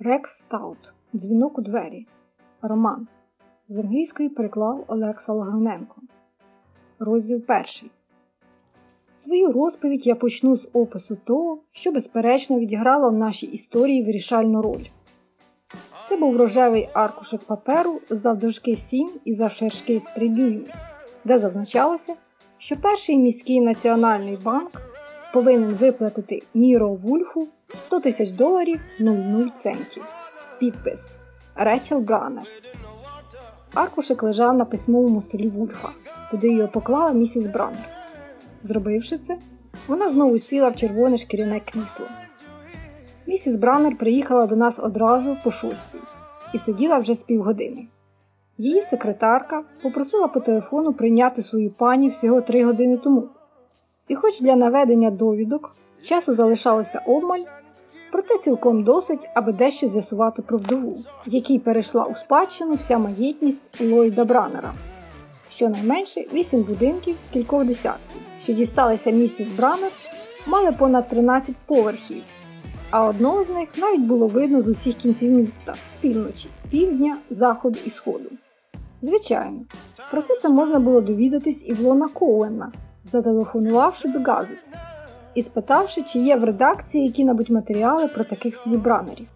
Рекс Стаут. Дзвінок у двері. Роман. З англійської переклав Олекса Лаграненко. Розділ перший. Свою розповідь я почну з опису того, що безперечно відіграло в нашій історії вирішальну роль. Це був рожевий аркушик паперу завдовжки 7 і завширшки 3 дюйми, де зазначалося, що перший міський національний банк повинен виплатити Ніро Вульфу 100 тисяч доларів 00 центів. Підпис Речел Бранер. Аркушик лежав на письмовому столі Вульфа, куди його поклала місіс Бранер. Зробивши це, вона знову сіла в червоне шкіряне крісло. Місіс Бранер приїхала до нас одразу по шостій і сиділа вже з півгодини. Її секретарка попросила по телефону прийняти свою пані всього три години тому. І хоч для наведення довідок часу залишалося обмаль, проте цілком досить, аби дещо з'ясувати про вдову, якій перейшла у спадщину вся маєтність Ллойда Бранера. Щонайменше вісім будинків з кількох десятків, що дісталися місіс Бранер, мали понад 13 поверхів, а одного з них навіть було видно з усіх кінців міста з півночі, півдня, заходу і сходу. Звичайно, про все це можна було довідатись і в Лона Коуена, зателефонувавши до газет і спитавши, чи є в редакції які-небудь матеріали про таких собі бранерів.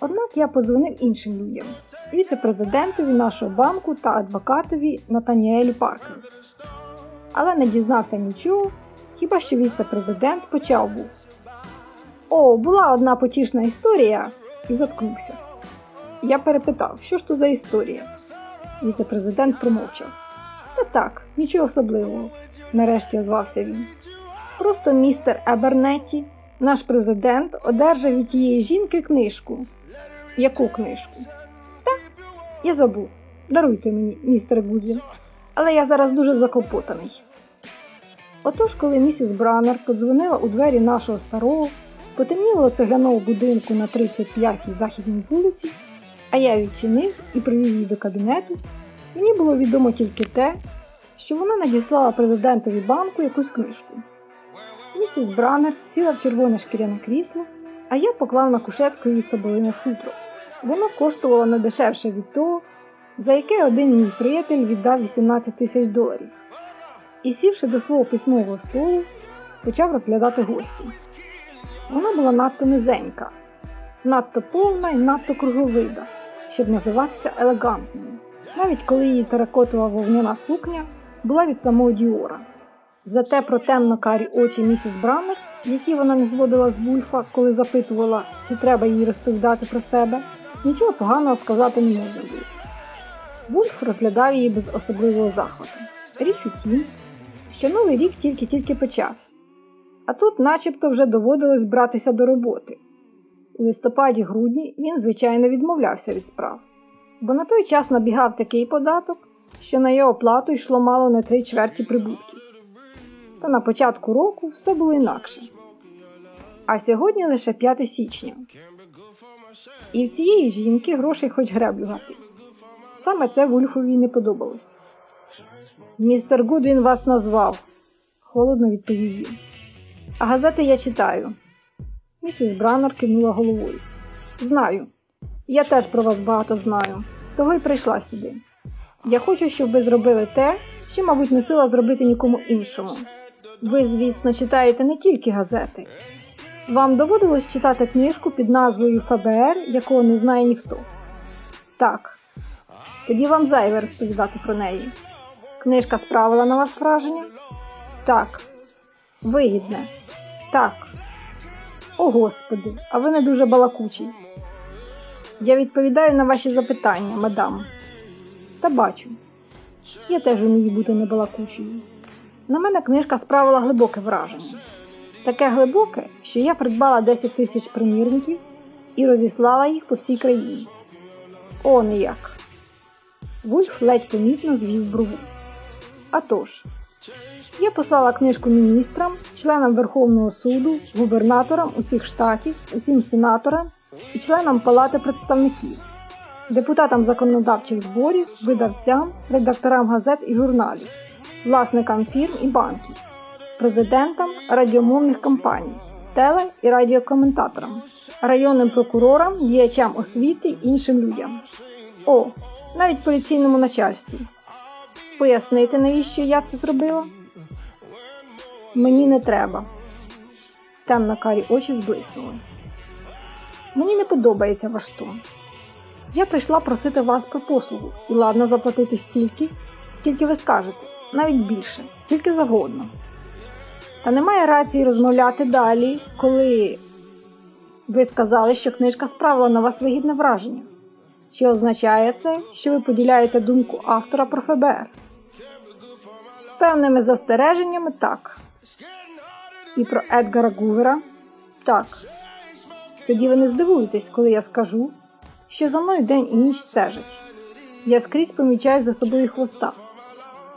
Однак я подзвонив іншим людям віце-президентові нашого банку та адвокатові Натаніелю Паркеру. Але не дізнався нічого, хіба що віце-президент почав був. О, була одна потішна історія, і заткнувся. Я перепитав, що ж то за історія. Віце-президент промовчав. Та так, нічого особливого, нарешті озвався він. Просто містер Ебернетті, наш президент, одержав від тієї жінки книжку. Яку книжку? Та, я забув. Даруйте мені, містер Гудвін, але я зараз дуже заклопотаний. Отож, коли місіс Бранер подзвонила у двері нашого старого, потемнілого цегляного будинку на 35-й західній вулиці, а я відчинив і привів її до кабінету, мені було відомо тільки те, що вона надіслала президентові банку якусь книжку. Місіс Бранер сіла в червоне шкіряне крісло, а я поклав на кушетку її соболине хутро. Воно коштувало не дешевше від того, за яке один мій приятель віддав 18 тисяч доларів. І, сівши до свого письмового столу, почав розглядати гостю. Вона була надто низенька, надто повна і надто кругловида, щоб називатися елегантною, навіть коли її теракотова вовняна сукня була від самого Діора. Зате про темно карі очі місіс Браннер, які вона не зводила з Вульфа, коли запитувала, чи треба їй розповідати про себе, нічого поганого сказати не можна було. Вульф розглядав її без особливого захвату. Річ у тім, що новий рік тільки-тільки почався, а тут начебто вже доводилось братися до роботи. У листопаді-грудні він, звичайно, відмовлявся від справ, бо на той час набігав такий податок, що на його оплату йшло мало не три чверті прибутків. Та на початку року все було інакше. А сьогодні лише 5 січня. І в цієї жінки грошей хоч греблювати. Саме це Вульфові не подобалось. Містер Гудвін вас назвав, холодно відповів він. А газети я читаю. Місіс Браннер кивнула головою. Знаю. Я теж про вас багато знаю, того й прийшла сюди. Я хочу, щоб ви зробили те, що, мабуть, не сила зробити нікому іншому. Ви, звісно, читаєте не тільки газети. Вам доводилось читати книжку під назвою ФБР, якого не знає ніхто. Так. Тоді вам зайве розповідати про неї. Книжка справила на вас враження? Так. Вигідне. Так. О Господи, а ви не дуже балакучий. Я відповідаю на ваші запитання, мадам. Та бачу. Я теж умію бути небалакучою. На мене книжка справила глибоке враження. Таке глибоке, що я придбала 10 тисяч примірників і розіслала їх по всій країні. О, не як. Вульф ледь помітно звів брову. А тож, я послала книжку міністрам, членам Верховного суду, губернаторам усіх штатів, усім сенаторам і членам Палати представників, депутатам законодавчих зборів, видавцям, редакторам газет і журналів, власникам фірм і банків, президентам радіомовних компаній, теле і радіокоментаторам, районним прокурорам, діячам освіти іншим людям. О, навіть поліційному начальстві. Пояснити, навіщо я це зробила? Мені не треба. Темно карі очі зблиснули. Мені не подобається ваш тон. Я прийшла просити вас про послугу і ладна заплатити стільки, скільки ви скажете, навіть більше, скільки завгодно. Та немає рації розмовляти далі, коли ви сказали, що книжка справила на вас вигідне враження. Чи означає це, що ви поділяєте думку автора про ФБР? З певними застереженнями так. І про Едгара Гувера так. Тоді ви не здивуєтесь, коли я скажу, що за мною день і ніч стежать. Я скрізь помічаю за собою хвоста.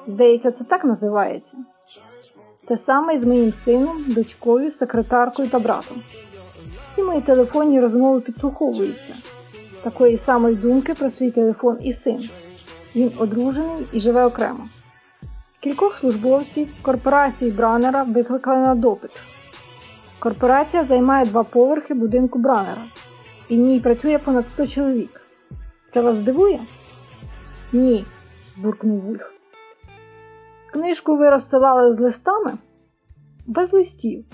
Здається, це так називається. Те саме з моїм сином, дочкою, секретаркою та братом. Всі мої телефонні розмови підслуховуються. Такої самої думки про свій телефон і син. Він одружений і живе окремо. Кількох службовців корпорації Бранера викликали на допит. Корпорація займає два поверхи будинку Бранера, і в ній працює понад 100 чоловік. Це вас здивує? Ні, буркнув Вульф. Книжку ви розсилали з листами? Без листів,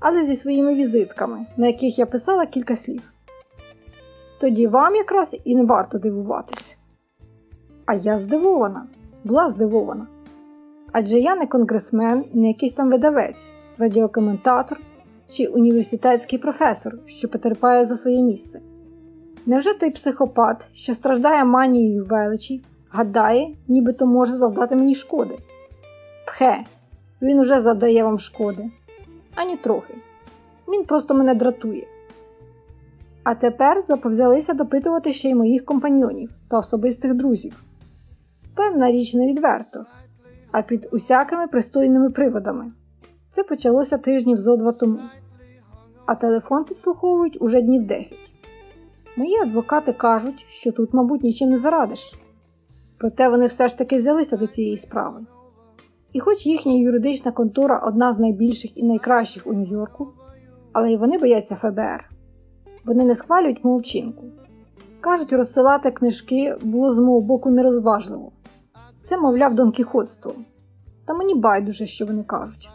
але зі своїми візитками, на яких я писала кілька слів. Тоді вам якраз і не варто дивуватись. А я здивована, була здивована. Адже я не конгресмен не якийсь там видавець, радіокоментатор чи університетський професор, що потерпає за своє місце. Невже той психопат, що страждає манією величі, гадає, нібито може завдати мені шкоди? Пхе, він уже завдає вам шкоди. Ані трохи. Він просто мене дратує. А тепер заповзялися допитувати ще й моїх компаньонів та особистих друзів. Певна річ не відверто, а під усякими пристойними приводами. Це почалося тижнів зо два тому, а телефон підслуховують уже днів 10. Мої адвокати кажуть, що тут, мабуть, нічим не зарадиш. Проте вони все ж таки взялися до цієї справи. І хоч їхня юридична контора одна з найбільших і найкращих у Нью-Йорку, але й вони бояться ФБР. Вони не схвалюють мою вчинку. Кажуть, розсилати книжки було з мого боку нерозважливо. Це, мовляв, донкіходство. Та мені байдуже, що вони кажуть.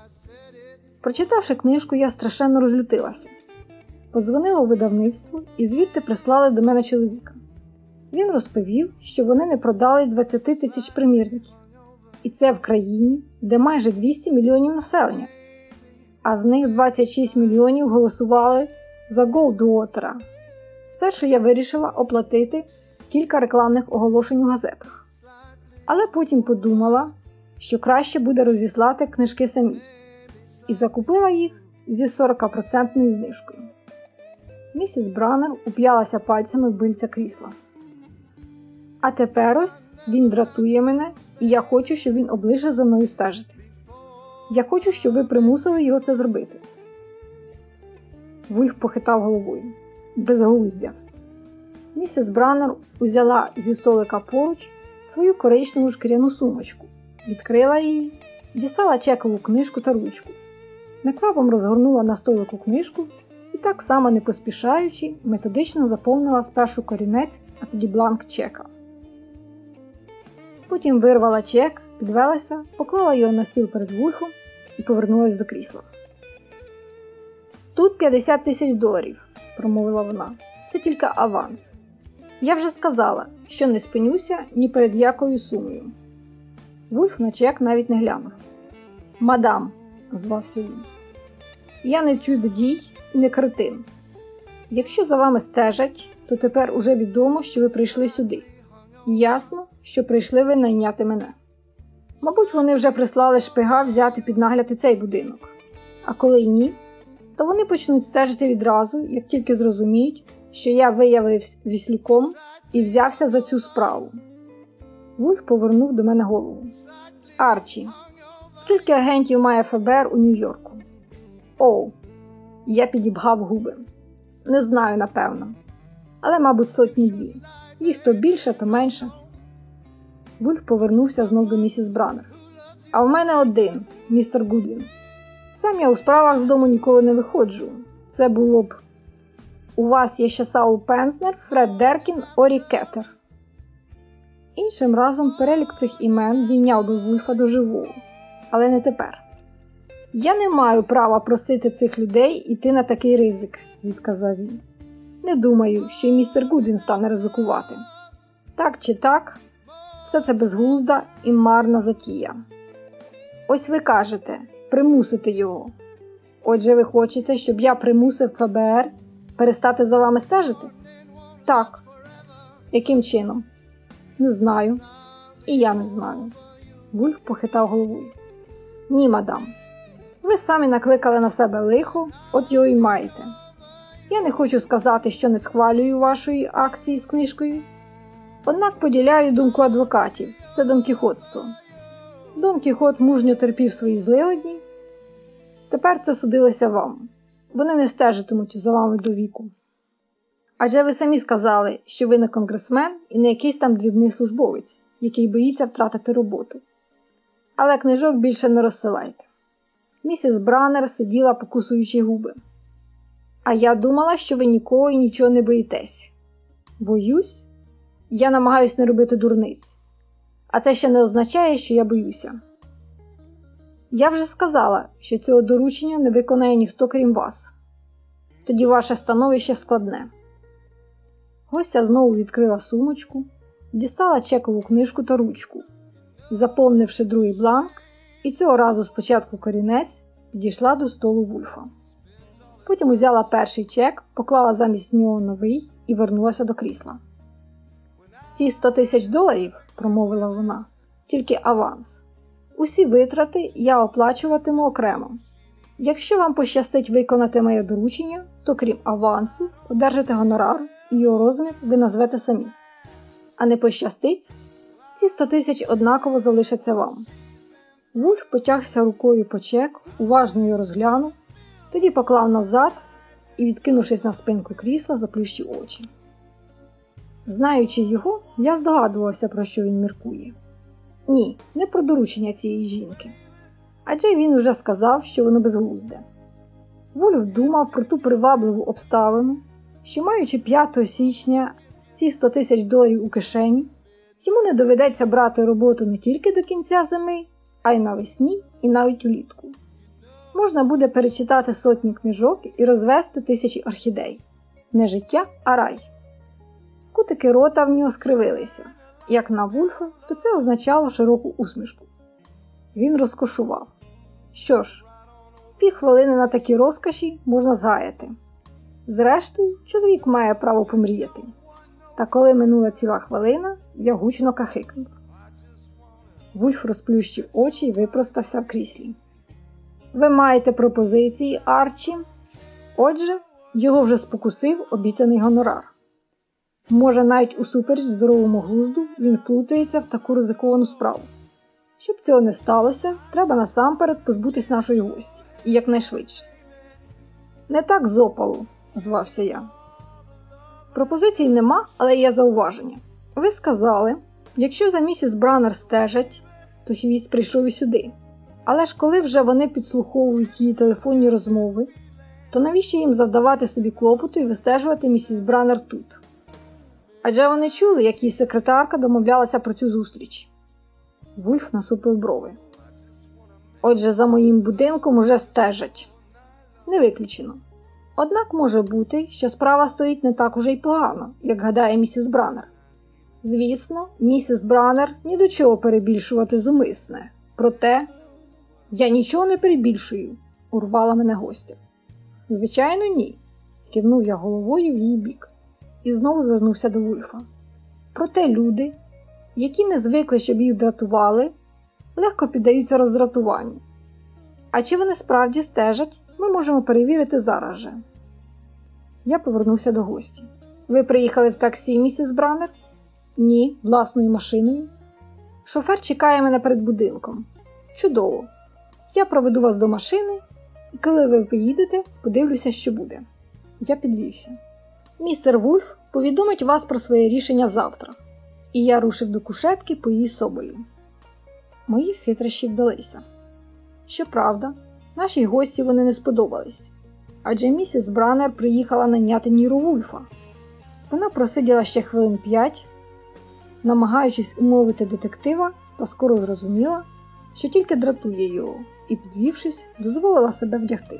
Прочитавши книжку, я страшенно розлютилася. Подзвонила у видавництво і звідти прислали до мене чоловіка. Він розповів, що вони не продали 20 тисяч примірників. І це в країні, де майже 200 мільйонів населення, а з них 26 мільйонів голосували за Голдуотера. Спершу я вирішила оплатити кілька рекламних оголошень у газетах, але потім подумала, що краще буде розіслати книжки самій, і закупила їх зі 40% знижкою. Місіс Бранер уп'ялася пальцями в бильця крісла. А тепер ось він дратує мене, і я хочу, щоб він оближе за мною стежити. Я хочу, щоб ви примусили його це зробити. Вульф похитав головою. Безглуздя. Місіс Бранер узяла зі столика поруч свою коричневу шкіряну сумочку, відкрила її, дістала чекову книжку та ручку. Неквапом розгорнула на столику книжку і так само не поспішаючи, методично заповнила спершу корінець, а тоді бланк чека. Потім вирвала чек, підвелася, поклала його на стіл перед вульфом і повернулася до крісла. Тут 50 тисяч доларів, промовила вона. Це тільки аванс. Я вже сказала, що не спинюся ні перед якою сумою. Вульф на чек навіть не глянув. Мадам, звався він. Я не чудо дій і не кретин. Якщо за вами стежать, то тепер уже відомо, що ви прийшли сюди. Ясно, що прийшли ви найняти мене. Мабуть, вони вже прислали шпига взяти під нагляд і цей будинок. А коли ні, то вони почнуть стежити відразу, як тільки зрозуміють, що я виявився віслюком і взявся за цю справу. Вульф повернув до мене голову. Арчі, скільки агентів має ФБР у Нью-Йорку? Оу, я підібгав губи. Не знаю, напевно. Але, мабуть, сотні дві. Їх то більше, то менше. Вульф повернувся знов до місіс Бранер. А в мене один, містер Гудвін. Сам я у справах з дому ніколи не виходжу. Це було б. У вас є ще Саул Пензнер, Фред Деркін, Орі Кетер. Іншим разом перелік цих імен дійняв би Вульфа до живого, але не тепер. Я не маю права просити цих людей іти на такий ризик, відказав він. Не думаю, що й містер Гудвін стане ризикувати. Так чи так, все це безглузда і марна затія. Ось ви кажете примусити його. Отже, ви хочете, щоб я примусив ФБР перестати за вами стежити? Так. Яким чином? Не знаю. І я не знаю. Вульф похитав головою. Ні, мадам. Ви самі накликали на себе лихо, от його й маєте. Я не хочу сказати, що не схвалюю вашої акції з книжкою. Однак поділяю думку адвокатів це донкіхотство. Дон Кіхот мужньо терпів свої злигодні. Тепер це судилося вам. Вони не стежитимуть за вами до віку. Адже ви самі сказали, що ви не конгресмен і не якийсь там дрібний службовець, який боїться втратити роботу. Але книжок більше не розсилайте. Місіс Бранер сиділа, покусуючи губи. А я думала, що ви нікого і нічого не боїтесь. Боюсь, я намагаюся не робити дурниць. А це ще не означає, що я боюся. Я вже сказала, що цього доручення не виконає ніхто крім вас. Тоді ваше становище складне. Гостя знову відкрила сумочку, дістала чекову книжку та ручку, заповнивши другий бланк, і цього разу спочатку корінець підійшла до столу Вульфа. Потім узяла перший чек, поклала замість нього новий і вернулася до крісла. Ці 100 тисяч доларів, промовила вона, тільки аванс. Усі витрати я оплачуватиму окремо. Якщо вам пощастить виконати моє доручення, то крім авансу, одержите гонорар і його розмір ви назвете самі. А не пощастить, ці 100 тисяч однаково залишаться вам. Вульф потягся рукою по чек, уважно його розглянув, тоді поклав назад і, відкинувшись на спинку крісла, заплющив очі. Знаючи його, я здогадувався, про що він міркує. Ні, не про доручення цієї жінки. Адже він уже сказав, що воно безглузде. Вольф думав про ту привабливу обставину, що, маючи 5 січня ці 100 тисяч доларів у кишені, йому не доведеться брати роботу не тільки до кінця зими, а й навесні і навіть улітку. Можна буде перечитати сотні книжок і розвести тисячі орхідей. Не життя, а рай. Кутики рота в нього скривилися. Як на Вульфа, то це означало широку усмішку. Він розкошував. Що ж, півхвилини на такі розкоші можна згаяти. Зрештою, чоловік має право помріяти. Та коли минула ціла хвилина, я гучно кахикнув. Вульф розплющив очі і випростався в кріслі. Ви маєте пропозиції, Арчі? Отже, його вже спокусив обіцяний гонорар. Може, навіть усупереч здоровому глузду він вплутається в таку ризиковану справу. Щоб цього не сталося, треба насамперед позбутись нашої гості і якнайшвидше. Не так з опалу, звався я. Пропозицій нема, але є зауваження. Ви сказали, якщо за місіс Бранер стежать, то хвіст прийшов і сюди. Але ж коли вже вони підслуховують її телефонні розмови, то навіщо їм завдавати собі клопоту і вистежувати місіс Бранер тут? Адже вони чули, як її секретарка домовлялася про цю зустріч. Вульф насупив брови. Отже, за моїм будинком уже стежать. Не виключено. Однак може бути, що справа стоїть не так уже й погано, як гадає місіс Бранер. Звісно, місіс Бранер ні до чого перебільшувати зумисне. Проте я нічого не перебільшую, урвала мене гостя. Звичайно, ні, кивнув я головою в її бік і знову звернувся до Вульфа. Проте люди, які не звикли, щоб їх дратували, легко піддаються роздратуванню. А чи вони справді стежать, ми можемо перевірити зараз же. Я повернувся до гості. Ви приїхали в таксі, місіс Бранер? Ні, власною машиною. Шофер чекає мене перед будинком. Чудово! Я проведу вас до машини, і коли ви поїдете, подивлюся, що буде. Я підвівся. Містер Вульф повідомить вас про своє рішення завтра, і я рушив до кушетки по її соболі. Мої хитрощі вдалися. Щоправда, нашій гості вони не сподобались. адже місіс Бранер приїхала наняти Ніру Вульфа. Вона просиділа ще хвилин п'ять, намагаючись умовити детектива, та скоро зрозуміла, що тільки дратує його, і, підвівшись, дозволила себе вдягти.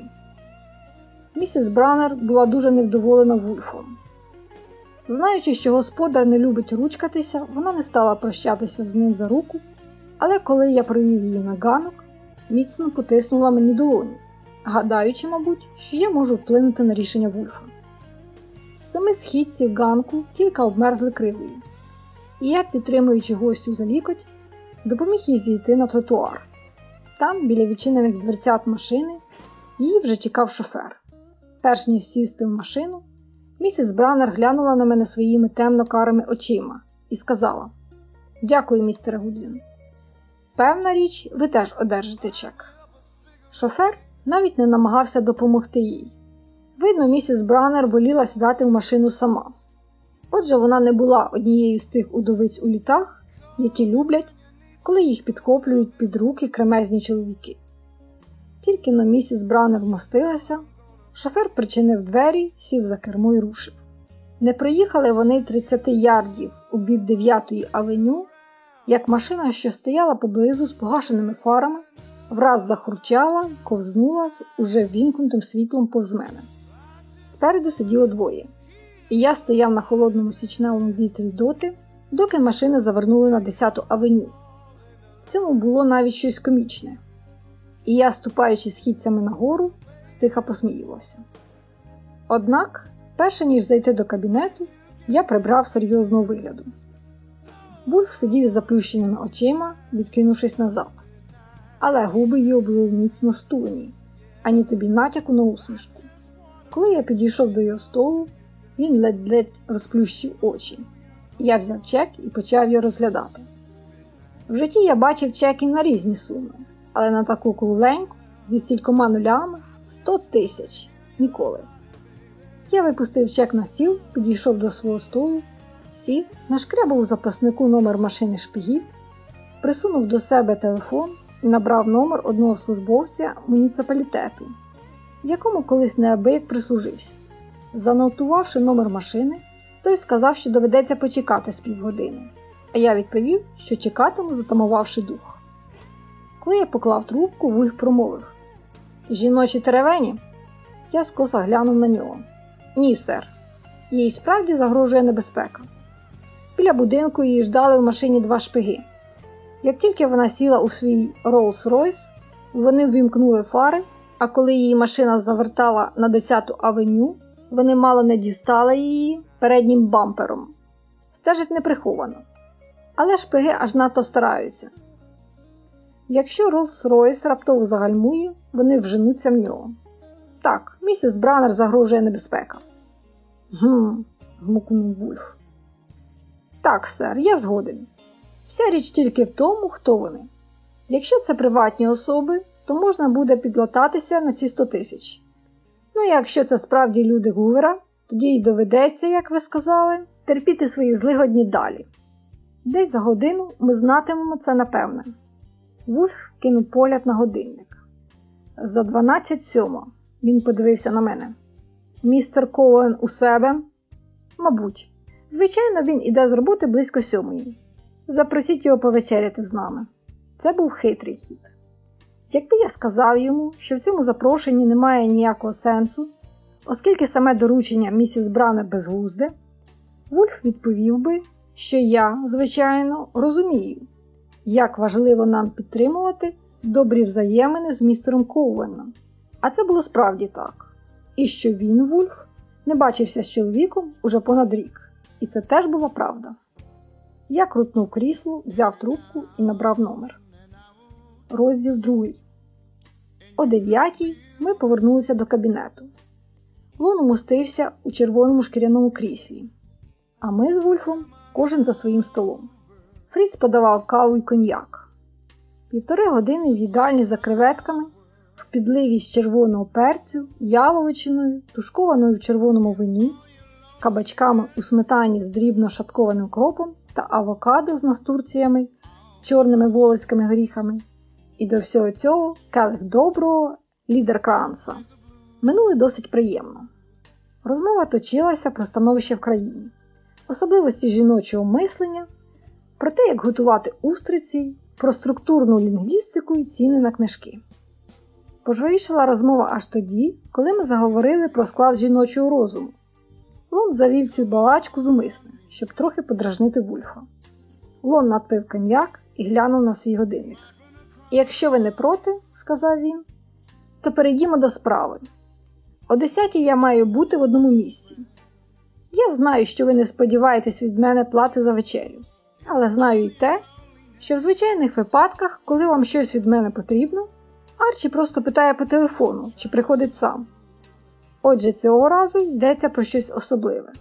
Місіс Бранер була дуже невдоволена Вульфом. Знаючи, що господар не любить ручкатися, вона не стала прощатися з ним за руку, але коли я провів її на ганок, міцно потиснула мені долоню, гадаючи, мабуть, що я можу вплинути на рішення Вульфа. Саме східці ганку тільки обмерзли кривою, і я, підтримуючи гостю за лікоть, допоміг їй зійти на тротуар. Там, біля відчинених дверцят машини, її вже чекав шофер. Перш ніж сісти в машину, місіс Бранер глянула на мене своїми темно-карими очима і сказала: Дякую, містере Гудвін. Певна річ, ви теж одержите чек. Шофер навіть не намагався допомогти їй. Видно, місіс Бранер воліла сідати в машину сама. Отже, вона не була однією з тих удовиць у літах, які люблять, коли їх підхоплюють під руки кремезні чоловіки. Тільки но місіс Бранер вмостилася, шофер причинив двері, сів за кермо і рушив. Не проїхали вони 30 ярдів у бік 9-ї авеню, як машина, що стояла поблизу з погашеними фарами, враз захурчала ковзнула з уже вімкнутим світлом повз мене. Спереду сиділо двоє, і я стояв на холодному січневому вітрі доти, доки машини завернули на 10-ту авеню. В цьому було навіть щось комічне, і я, ступаючи східцями нагору, стиха посміювався. Однак, перше ніж зайти до кабінету, я прибрав серйозного вигляду. Вульф сидів із заплющеними очима, відкинувшись назад, але губи його були міцно стулені, ані тобі натяку на усмішку. Коли я підійшов до його столу, він ледь-ледь розплющив очі. Я взяв чек і почав його розглядати. В житті я бачив чеки на різні суми, але на таку кругленьку зі стількома нулями 100 тисяч ніколи. Я випустив чек на стіл, підійшов до свого столу, сів, нашкрябав у запаснику номер машини шпигів, присунув до себе телефон і набрав номер одного службовця муніципалітету, якому колись неабияк прислужився. Занотувавши номер машини, той сказав, що доведеться почекати з півгодини, а я відповів, що чекатиму, затамувавши дух. Коли я поклав трубку, Вульф промовив Жіночі теревені? Я скоса глянув на нього. Ні, сер. Їй справді загрожує небезпека. Біля будинку її ждали в машині два шпиги. Як тільки вона сіла у свій Rolls-Royce, вони ввімкнули фари, а коли її машина завертала на 10-ту авеню, вони мало не дістали її переднім бампером. Стежить неприховано. Але шпиги аж надто стараються. Якщо Rolls-Royce раптово загальмує, вони вженуться в нього. Так, місіс Бранер загрожує небезпека. Гм, гмукнув Вульф. Так, сер, я згоден. Вся річ тільки в тому, хто вони. Якщо це приватні особи, то можна буде підлататися на ці 100 тисяч. Ну, якщо це справді люди Гувера, тоді й доведеться, як ви сказали, терпіти свої злигодні далі. Десь за годину ми знатимемо це напевне. Вульф кинув погляд на годинник. За 12 сьома він подивився на мене. Містер Коуен у себе? Мабуть. Звичайно, він іде з роботи близько сьомої. Запросіть його повечеряти з нами. Це був хитрий хід. Якби я сказав йому, що в цьому запрошенні немає ніякого сенсу, оскільки саме доручення місіс Бранер безглузде, Вульф відповів би, що я, звичайно, розумію, як важливо нам підтримувати добрі взаємини з містером Коуеном. А це було справді так. І що він, Вульф, не бачився з чоловіком уже понад рік, і це теж була правда. Я крутнув крісло, взяв трубку і набрав номер. Розділ другий. О дев'ятій ми повернулися до кабінету. Лон умостився у червоному шкіряному кріслі, а ми з Вульфом кожен за своїм столом. Фріц подавав каву й коньяк. Півтори години в їдальні за креветками, в підливі з червоного перцю, яловичиною, тушкованою в червоному вині, кабачками у сметані з дрібно шаткованим кропом та авокадо з настурціями, чорними волоськими горіхами. І до всього цього келих доброго лідер кранса. Минули досить приємно. Розмова точилася про становище в країні, особливості жіночого мислення, про те, як готувати устриці, про структурну лінгвістику і ціни на книжки. Пожвавішала розмова аж тоді, коли ми заговорили про склад жіночого розуму. Лон завів цю балачку зумисне, щоб трохи подражнити Вульфа. Лон надпив коньяк і глянув на свій годинник. Якщо ви не проти, сказав він, то перейдімо до справи. О десятій я маю бути в одному місці. Я знаю, що ви не сподіваєтесь від мене плати за вечерю, але знаю й те, що в звичайних випадках, коли вам щось від мене потрібно, Арчі просто питає по телефону, чи приходить сам. Отже, цього разу йдеться про щось особливе.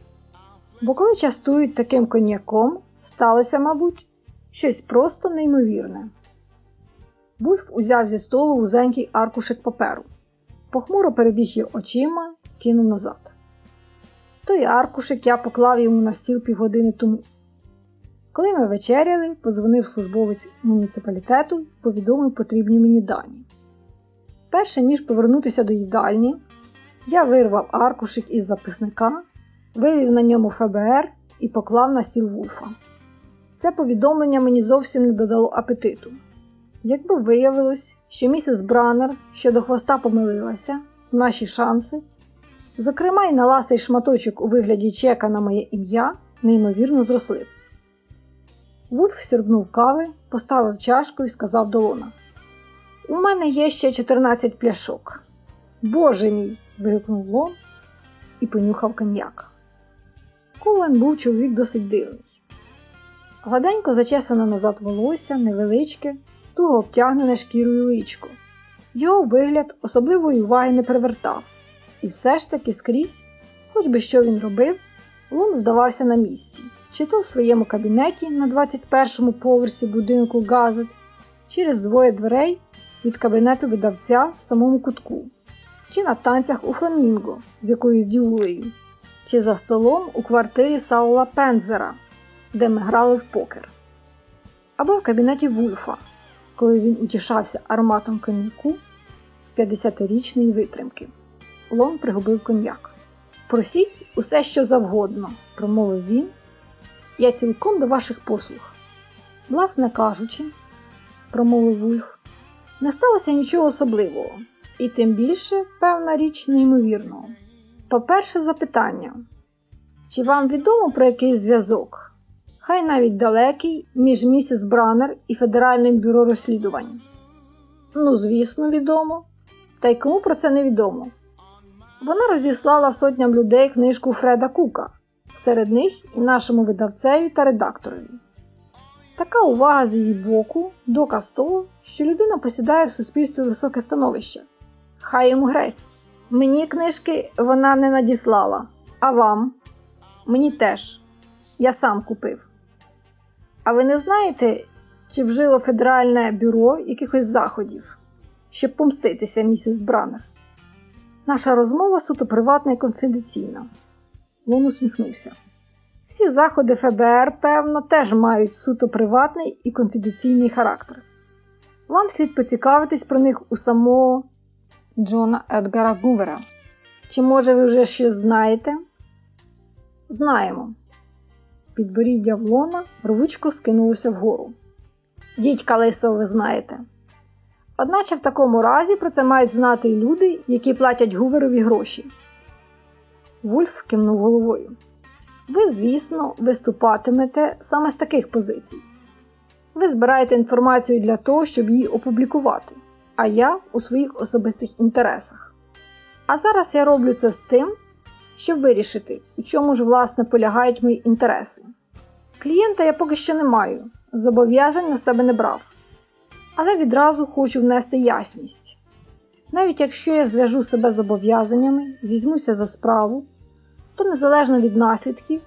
Бо коли частують таким коньяком, сталося, мабуть, щось просто неймовірне. Бульф узяв зі столу вузенький аркушик паперу, похмуро перебіг його очима кинув назад. Той аркушик я поклав йому на стіл півгодини тому. Коли ми вечеряли, позвонив службовець муніципалітету і повідомив потрібні мені дані. Перше ніж повернутися до їдальні, я вирвав аркушик із записника, вивів на ньому ФБР і поклав на стіл Вульфа. Це повідомлення мені зовсім не додало апетиту. Якби виявилось, що місіс Бранер щодо хвоста помилилася, наші шанси, зокрема й на ласий шматочок у вигляді чека на моє ім'я, неймовірно зросли. Вульф сірбнув кави, поставив чашку і сказав долона. У мене є ще 14 пляшок. Боже мій! вигукнув Лон і понюхав коньяк. Ковен був чоловік досить дивний. Гладенько зачесане назад волосся, невеличке, туго обтягнене шкірою личко. Його вигляд особливої уваги не привертав, і все ж таки скрізь, хоч би що він робив, Лун здавався на місці, чи то в своєму кабінеті на 21-му поверсі будинку Газет, через двоє дверей від кабінету видавця в самому кутку, чи на танцях у Фламінго з якоюсь дівулею, чи за столом у квартирі Саула Пензера, де ми грали в покер, або в кабінеті Вульфа, коли він утішався ароматом коньяку 50-річної витримки. Лон пригубив коньяк. Просіть усе, що завгодно, промовив він. Я цілком до ваших послуг. Власне кажучи, промовив Вульф, не сталося нічого особливого, і тим більше, певна річ, неймовірного. По-перше, запитання: чи вам відомо про який зв'язок, хай навіть далекий, між місіс Бранер і Федеральним бюро розслідувань? Ну, звісно, відомо. Та й кому про це не відомо. Вона розіслала сотням людей книжку Фреда Кука, серед них і нашому видавцеві та редакторові. Така увага з її боку доказ того, що людина посідає в суспільстві високе становище. Хай йому грець. Мені книжки вона не надіслала, а вам? Мені теж. Я сам купив. А ви не знаєте, чи вжило Федеральне бюро якихось заходів, щоб помститися, місіс Бранер? Наша розмова суто приватна і конфіденційна. Лон усміхнувся. Всі заходи ФБР, певно, теж мають суто приватний і конфіденційний характер. Вам слід поцікавитись про них у самого Джона Едгара Гувера. Чи, може, ви вже щось знаєте? Знаємо. Підборіддя Влона рвучко скинулося вгору. Дідька Лисо, ви знаєте. Одначе в такому разі про це мають знати й люди, які платять Гуверові гроші. Вульф кивнув головою. Ви, звісно, виступатимете саме з таких позицій. Ви збираєте інформацію для того, щоб її опублікувати, а я у своїх особистих інтересах. А зараз я роблю це з тим, щоб вирішити, у чому ж власне полягають мої інтереси. Клієнта я поки що не маю, зобов'язань на себе не брав. Але відразу хочу внести ясність. Навіть якщо я зв'яжу себе зобов'язаннями, візьмуся за справу, то незалежно від наслідків,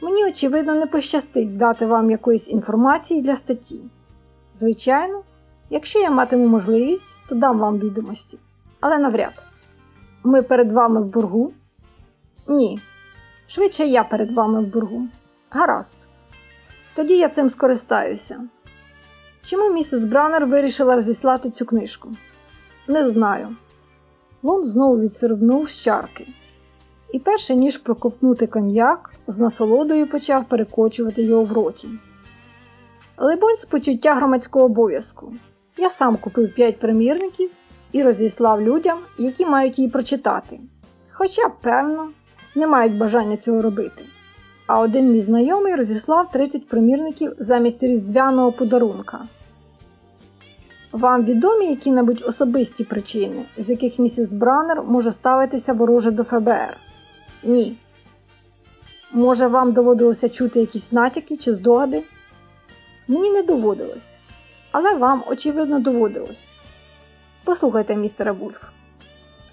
мені, очевидно, не пощастить дати вам якоїсь інформації для статті. Звичайно, якщо я матиму можливість, то дам вам відомості, але навряд. Ми перед вами в боргу? Ні. Швидше я перед вами в боргу. Гаразд. Тоді я цим скористаюся. Чому місіс Бранер вирішила розіслати цю книжку? Не знаю. Лон знову відсербнув з чарки. І перше ніж проковтнути коньяк, з насолодою почав перекочувати його в роті. Либонь, з почуття громадського обов'язку. Я сам купив п'ять примірників і розіслав людям, які мають її прочитати. Хоча, певно, не мають бажання цього робити. А один мій знайомий розіслав 30 примірників замість різдвяного подарунка. Вам відомі які-небудь особисті причини, з яких місіс Бранер може ставитися вороже до ФБР? Ні. Може, вам доводилося чути якісь натяки чи здогади? Мені не доводилось, але вам, очевидно, доводилось. Послухайте, містере Вульф.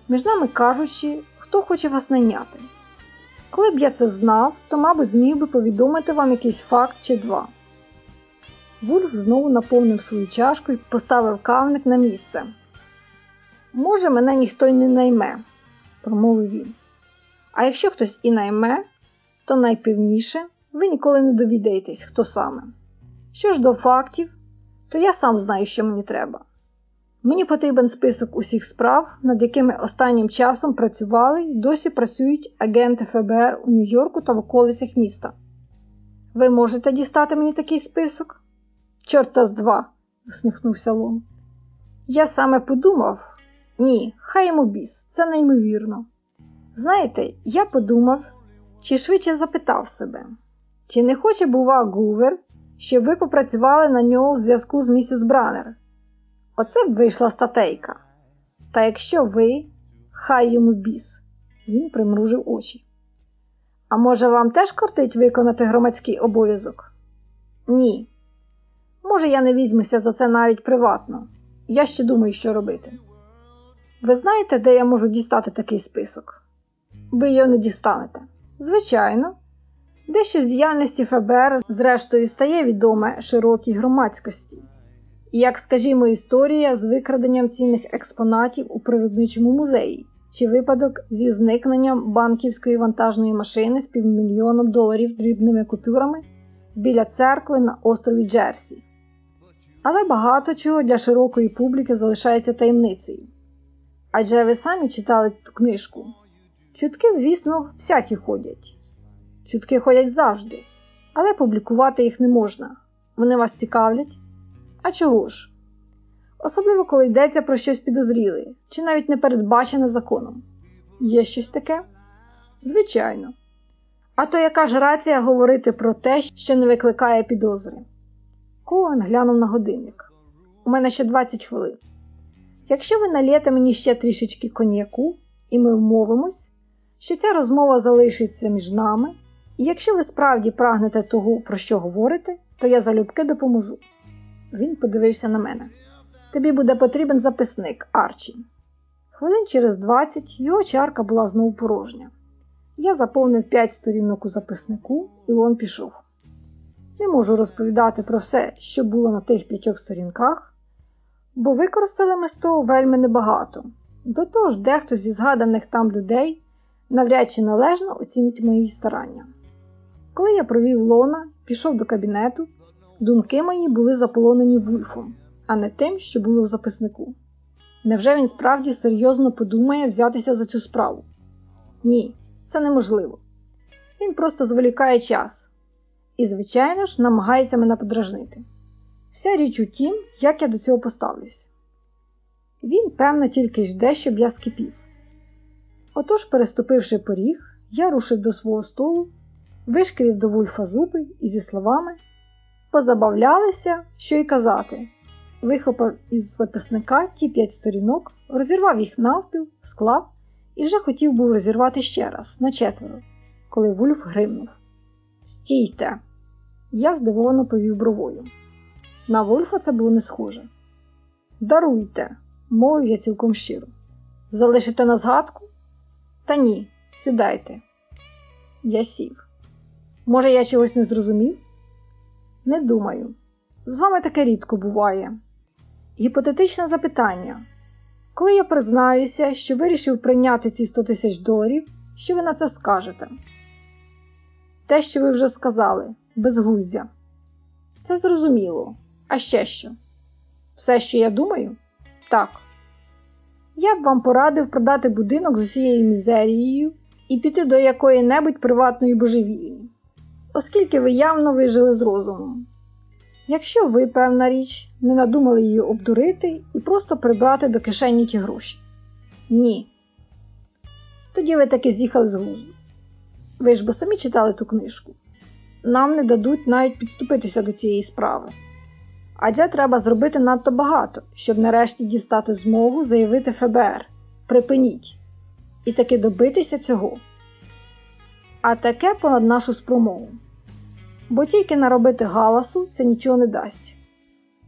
Між нами кажучи, хто хоче вас найняти. Коли б я це знав, то, мабуть, зміг би повідомити вам якийсь факт чи два. Вульф знову наповнив свою чашку і поставив кавник на місце. Може, мене ніхто й не найме, промовив він. А якщо хтось і найме, то найпевніше ви ніколи не довідаєтесь, хто саме. Що ж до фактів, то я сам знаю, що мені треба. Мені потрібен список усіх справ, над якими останнім часом працювали і досі працюють агенти ФБР у Нью-Йорку та в околицях міста. Ви можете дістати мені такий список? Чорта з два, усміхнувся Лон. Я саме подумав ні, хай йому біс, це неймовірно. Знаєте, я подумав, чи швидше запитав себе, чи не хоче, бува, Гувер, щоб ви попрацювали на нього в зв'язку з місіс Бранер? Оце б вийшла статейка. Та якщо ви, хай йому біс, він примружив очі. А може, вам теж кортить виконати громадський обов'язок? Ні. Може, я не візьмуся за це навіть приватно. Я ще думаю, що робити. Ви знаєте, де я можу дістати такий список? Ви його не дістанете. Звичайно, дещо з діяльності ФБР, зрештою, стає відоме широкій громадськості як, скажімо, історія з викраденням цінних експонатів у природничому музеї, чи випадок зі зникненням банківської вантажної машини з півмільйоном доларів дрібними купюрами біля церкви на острові Джерсі. Але багато чого для широкої публіки залишається таємницею. Адже ви самі читали ту книжку. Чутки, звісно, всякі ходять. Чутки ходять завжди, але публікувати їх не можна. Вони вас цікавлять. А чого ж? Особливо, коли йдеться про щось підозріле, чи навіть не передбачене законом. Є щось таке? Звичайно. А то яка ж рація говорити про те, що не викликає підозри? Коан глянув на годинник. У мене ще 20 хвилин. Якщо ви налєте мені ще трішечки коньяку, і ми вмовимось, що ця розмова залишиться між нами, і якщо ви справді прагнете того, про що говорите, то я залюбки допоможу. Він подивився на мене. Тобі буде потрібен записник, Арчі. Хвилин через двадцять його чарка була знову порожня. Я заповнив п'ять сторінок у записнику, і он пішов. Не можу розповідати про все, що було на тих п'ятьох сторінках, бо використали ми з того вельми небагато. До того ж, дехто зі згаданих там людей навряд чи належно оцінить мої старання. Коли я провів лона, пішов до кабінету. Думки мої були заполонені вульфом, а не тим, що було в записнику. Невже він справді серйозно подумає взятися за цю справу? Ні, це неможливо. Він просто зволікає час і, звичайно ж, намагається мене подражнити. Вся річ у тім, як я до цього поставлюсь. Він, певно, тільки жде, щоб я скипів. Отож, переступивши поріг, я рушив до свого столу, вишкірів до вульфа зуби і зі словами позабавлялися, що й казати. Вихопив із записника ті п'ять сторінок, розірвав їх навпіл, склав і вже хотів був розірвати ще раз, на четверо, коли Вульф гримнув. Стійте! Я здивовано повів бровою. На Вульфа це було не схоже. Даруйте, мовив я цілком щиро. Залишите на згадку? Та ні, сідайте. Я сів. Може, я чогось не зрозумів? Не думаю. З вами таке рідко буває. Гіпотетичне запитання. Коли я признаюся, що вирішив прийняти ці 100 тисяч доларів, що ви на це скажете? Те, що ви вже сказали, безглуздя. Це зрозуміло. А ще що? Все, що я думаю? Так. Я б вам порадив продати будинок з усією мізерією і піти до якої-небудь приватної божевільні, оскільки ви явно вижили з розумом. Якщо ви, певна річ, не надумали її обдурити і просто прибрати до кишені ті гроші. Ні. Тоді ви таки з'їхали з глузду. Ви ж бо самі читали ту книжку. Нам не дадуть навіть підступитися до цієї справи. Адже треба зробити надто багато, щоб нарешті дістати змогу заявити ФБР припиніть і таки добитися цього. А таке понад нашу спромогу. Бо тільки наробити галасу це нічого не дасть.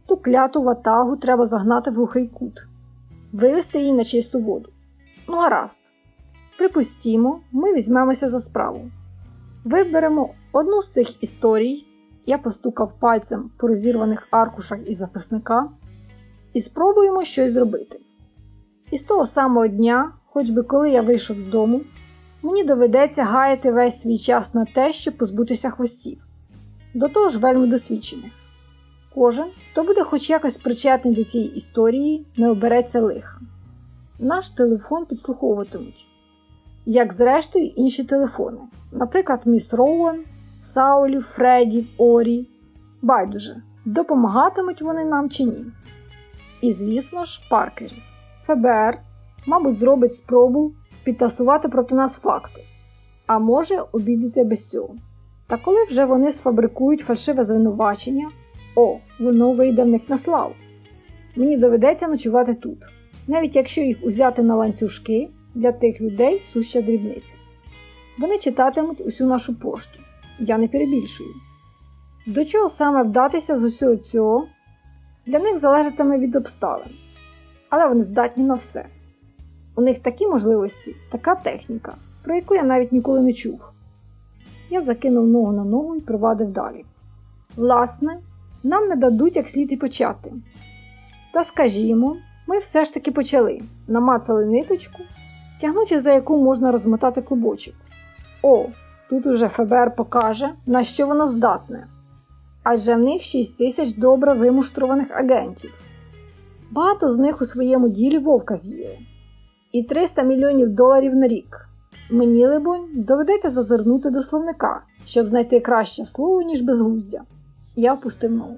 Ту кляту ватагу треба загнати в глухий кут, вивести її на чисту воду. Ну, гаразд. Припустімо, ми візьмемося за справу. Виберемо одну з цих історій, я постукав пальцем по розірваних аркушах і записника, і спробуємо щось зробити. І з того самого дня, хоч би коли я вийшов з дому, мені доведеться гаяти весь свій час на те, щоб позбутися хвостів, до того ж вельми досвідчених. Кожен, хто буде хоч якось причетний до цієї історії, не обереться лиха. Наш телефон підслуховуватимуть як зрештою інші телефони, наприклад, Міс Роуен, Саулі, Фредді, Орі. Байдуже, допомагатимуть вони нам чи ні. І, звісно ж, Паркері. ФБР, мабуть, зробить спробу підтасувати проти нас факти, а може, обійдеться без цього. Та коли вже вони сфабрикують фальшиве звинувачення, о, воно вийде в них на славу. Мені доведеться ночувати тут, навіть якщо їх узяти на ланцюжки для тих людей суща дрібниця. Вони читатимуть усю нашу пошту. Я не перебільшую. До чого саме вдатися з усього цього, для них залежатиме від обставин, але вони здатні на все. У них такі можливості, така техніка, про яку я навіть ніколи не чув. Я закинув ногу на ногу і провадив далі. Власне, нам не дадуть як слід і почати. Та скажімо, ми все ж таки почали, намацали ниточку тягнучи за яку можна розмотати клубочок. О, тут уже ФБР покаже, на що воно здатне. Адже в них 6 тисяч добре вимуштрованих агентів. Багато з них у своєму ділі вовка з'їли. І 300 мільйонів доларів на рік. Мені, либонь, доведеться зазирнути до словника, щоб знайти краще слово, ніж безглуздя. Я впустив ногу.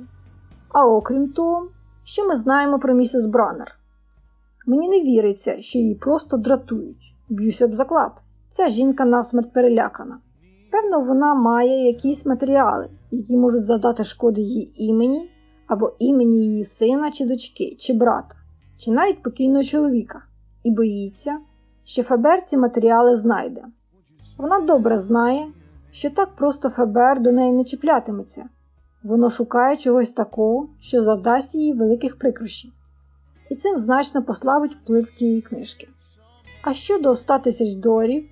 А окрім того, що ми знаємо про місіс Бранер? Мені не віриться, що її просто дратують. Б'юся б заклад. Ця жінка насмерть перелякана. Певно, вона має якісь матеріали, які можуть завдати шкоди її імені або імені її сина чи дочки, чи брата, чи навіть покійного чоловіка, і боїться, що ФБР ці матеріали знайде. Вона добре знає, що так просто ФБР до неї не чіплятиметься, воно шукає чогось такого, що завдасть їй великих прикрощів і цим значно послабить вплив тієї книжки. А щодо 100 тисяч доларів,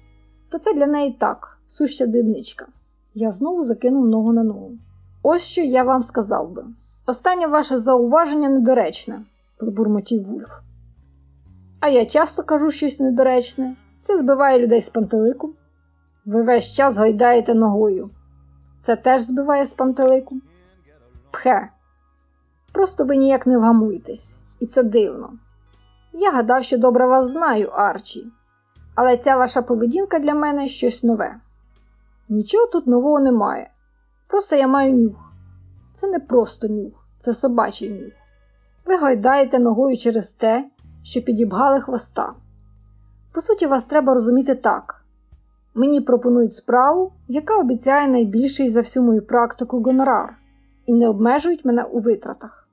то це для неї так, суща дрібничка. Я знову закинув ногу на ногу. Ось що я вам сказав би. Останнє ваше зауваження недоречне, пробурмотів Вульф. А я часто кажу щось недоречне. Це збиває людей з пантелику. Ви весь час гойдаєте ногою. Це теж збиває з пантелику. Пхе. Просто ви ніяк не вгамуєтесь і це дивно. Я гадав, що добре вас знаю, Арчі, але ця ваша поведінка для мене щось нове. Нічого тут нового немає. Просто я маю нюх. Це не просто нюх, це собачий нюх. Ви гайдаєте ногою через те, що підібгали хвоста. По суті, вас треба розуміти так. Мені пропонують справу, яка обіцяє найбільший за всю мою практику гонорар, і не обмежують мене у витратах.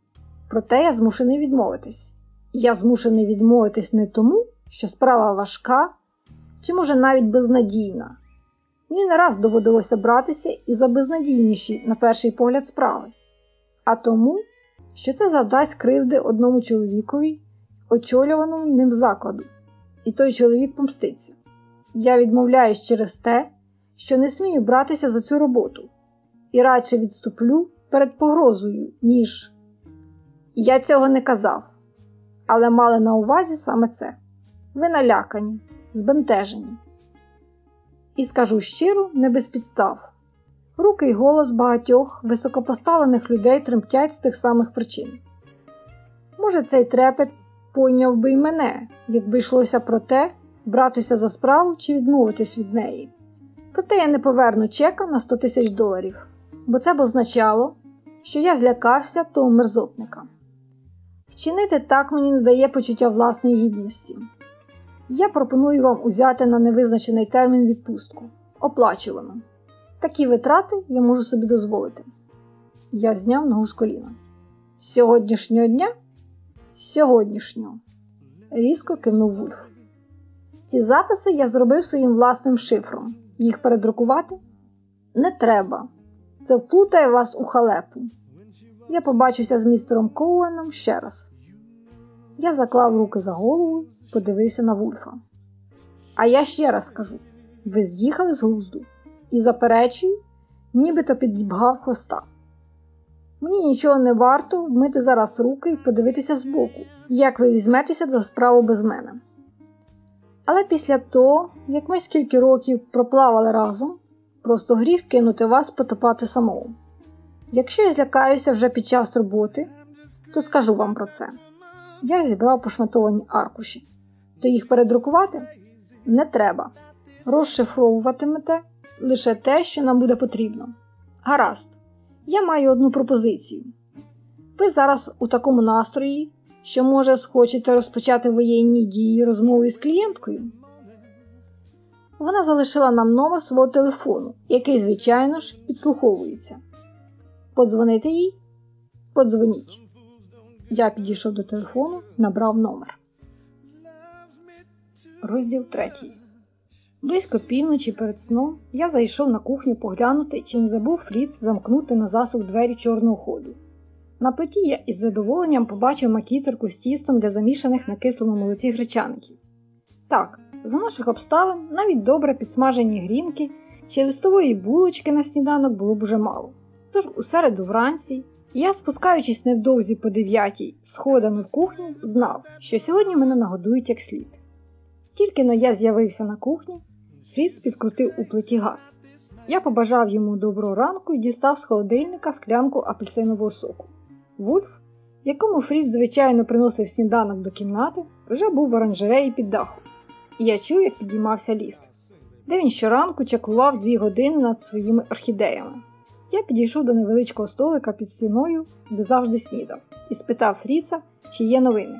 Проте я змушений відмовитись. Я змушений відмовитись не тому, що справа важка, чи, може, навіть безнадійна. Мені не раз доводилося братися і за безнадійніші, на перший погляд, справи, а тому, що це завдасть кривди одному чоловікові, очолюваному ним закладу, і той чоловік помститься. Я відмовляюсь через те, що не смію братися за цю роботу, і радше відступлю перед погрозою, ніж. Я цього не казав, але мали на увазі саме це. Ви налякані, збентежені. І скажу щиро, не без підстав. Руки й голос багатьох високопоставлених людей тремтять з тих самих причин. Може, цей трепет пойняв би й мене, якби йшлося про те, братися за справу чи відмовитись від неї. Проте я не поверну чека на 100 тисяч доларів, бо це б означало, що я злякався того мерзотника. Вчинити так мені не дає почуття власної гідності. Я пропоную вам узяти на невизначений термін відпустку, оплачувану. Такі витрати я можу собі дозволити. Я зняв ногу з коліна. З Сьогоднішнього дня? Сьогоднішнього, різко кивнув Вульф. Ці записи я зробив своїм власним шифром. Їх передрукувати? Не треба. Це вплутає вас у халепу. Я побачуся з містером Коуеном ще раз. Я заклав руки за голову подивився на Вульфа. А я ще раз кажу: ви з'їхали з глузду і заперечую, нібито підібгав хвоста. Мені нічого не варто вмити зараз руки і подивитися збоку, як ви візьметеся за справу без мене. Але після того, як ми скільки років проплавали разом, просто гріх кинути вас потопати самого. Якщо я злякаюся вже під час роботи, то скажу вам про це. Я зібрав пошматовані аркуші. То їх передрукувати не треба. Розшифровуватимете лише те, що нам буде потрібно. Гаразд, я маю одну пропозицію. Ви зараз у такому настрої, що, може, схочете розпочати воєнні дії розмови з клієнткою. Вона залишила нам номер свого телефону, який, звичайно ж, підслуховується. Подзвонити їй? Подзвоніть. Я підійшов до телефону, набрав номер. Розділ третій. Близько півночі перед сном я зайшов на кухню поглянути, чи не забув Фріц замкнути на засух двері чорного ходу. На плиті я із задоволенням побачив макітерку з тістом для замішаних на кислому молоці гречаників. Так, за наших обставин навіть добре підсмажені грінки чи листової булочки на сніданок було б уже мало. Тож у середу вранці я, спускаючись невдовзі по дев'ятій сходами в кухню, знав, що сьогодні мене нагодують як слід. Тільки но я з'явився на кухні, Фріц підкрутив у плиті газ. Я побажав йому доброго ранку і дістав з холодильника склянку апельсинового соку. Вульф, якому Фріц, звичайно, приносив сніданок до кімнати, вже був в оранжереї під дахом, і я чув, як підіймався ліфт, де він щоранку чаклував дві години над своїми орхідеями. Я підійшов до невеличкого столика під стіною, де завжди снідав, і спитав Фріца, чи є новини.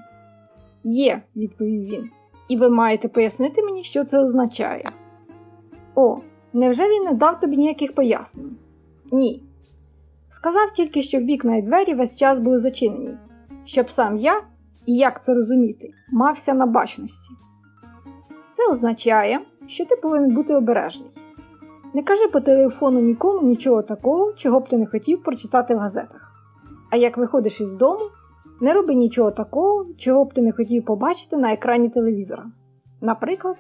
Є, відповів він і ви маєте пояснити мені, що це означає. О, невже він не дав тобі ніяких пояснень? Ні. Сказав тільки, щоб вікна і двері весь час були зачинені, щоб сам я, і як це розуміти, мався на бачності. Це означає, що ти повинен бути обережний. Не кажи по телефону нікому нічого такого, чого б ти не хотів прочитати в газетах. А як виходиш із дому, не роби нічого такого, чого б ти не хотів побачити на екрані телевізора. Наприклад,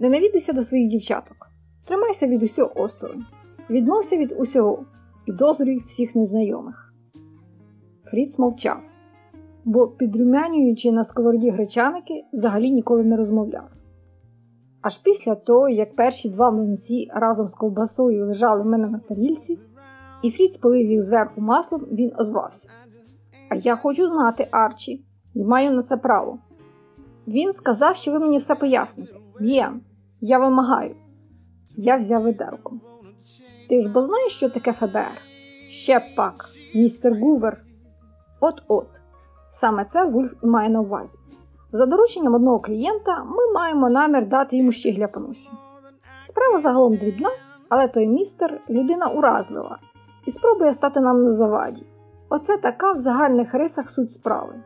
не навідуйся до своїх дівчаток, тримайся від усього осторонь, відмовся від усього, підозрюй всіх незнайомих. Фріц мовчав, бо, підрумянюючи на сковороді гречаники, взагалі ніколи не розмовляв. Аж після того, як перші два млинці разом з ковбасою лежали в мене на тарільці, і Фріц полив їх зверху маслом, він озвався. А я хочу знати, Арчі, і маю на це право. Він сказав, що ви мені все поясните. В'єн, я вимагаю. Я взяв виделку. Ти ж бо знаєш, що таке ФБР? Ще пак, містер Гувер. От-от. Саме це Вульф і має на увазі. За дорученням одного клієнта ми маємо намір дати йому щігля по носі. Справа загалом дрібна, але той містер людина уразлива і спробує стати нам на заваді. Оце така в загальних рисах суть справи.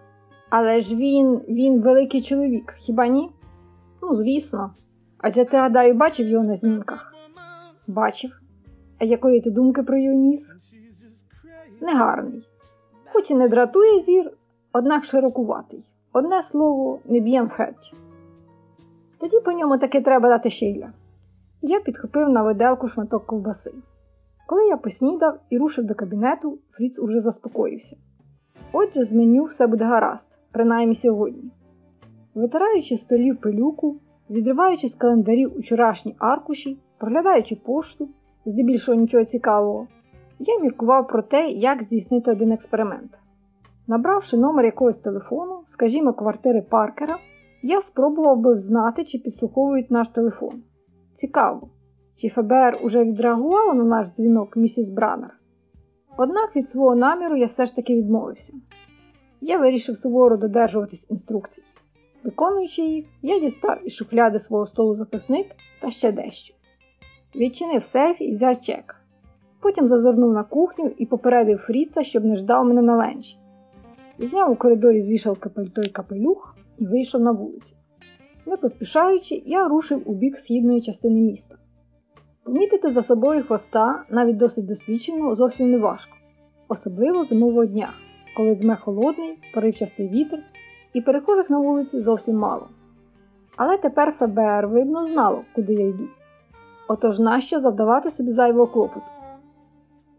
Але ж він він великий чоловік, хіба ні? Ну, звісно. Адже ти, гадаю, бачив його на знімках? Бачив. А якої ти думки про його ніс? Негарний. Хоч і не дратує зір, однак широкуватий. Одне слово, не б'єм феть. Тоді по ньому таки треба дати щігля. Я підхопив на виделку шматок ковбаси. Коли я поснідав і рушив до кабінету, Фріц уже заспокоївся. Отже, з меню все буде гаразд, принаймні сьогодні. Витираючи столів пилюку, відриваючи з календарів учорашні аркуші, проглядаючи пошту, здебільшого нічого цікавого, я міркував про те, як здійснити один експеримент. Набравши номер якогось телефону, скажімо, квартири Паркера, я спробував би знати, чи підслуховують наш телефон. Цікаво, чи ФБР уже відреагувало на наш дзвінок місіс Бранер? Однак від свого наміру я все ж таки відмовився. Я вирішив суворо додержуватись інструкцій. Виконуючи їх, я дістав із шухляди свого столу записник та ще дещо. Відчинив сейф і взяв чек. Потім зазирнув на кухню і попередив Фріца, щоб не ждав мене на ленч. Зняв у коридорі з вішалки пальто й капелюх і вийшов на вулицю. Не поспішаючи, я рушив у бік східної частини міста. Помітити за собою хвоста, навіть досить досвідченого, зовсім не важко, особливо зимового дня, коли дме холодний, поривчастий вітер, і перехожих на вулиці зовсім мало. Але тепер ФБР, видно, знало, куди я йду. Отож нащо завдавати собі зайвого клопоту?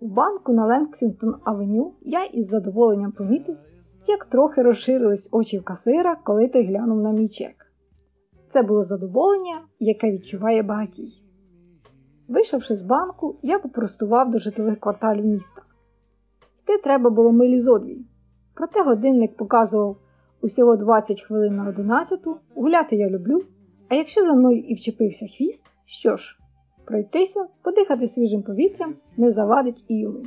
В банку на Ленксінгтон Авеню я із задоволенням помітив, як трохи розширились очі в касира, коли той глянув на мій чек. Це було задоволення, яке відчуває багатій. Вийшовши з банку, я попростував до житлових кварталів міста. Йти треба було милі зо дві. Проте годинник показував усього 20 хвилин на 11, гуляти я люблю, а якщо за мною і вчепився хвіст, що ж, пройтися, подихати свіжим повітрям не завадить і йому.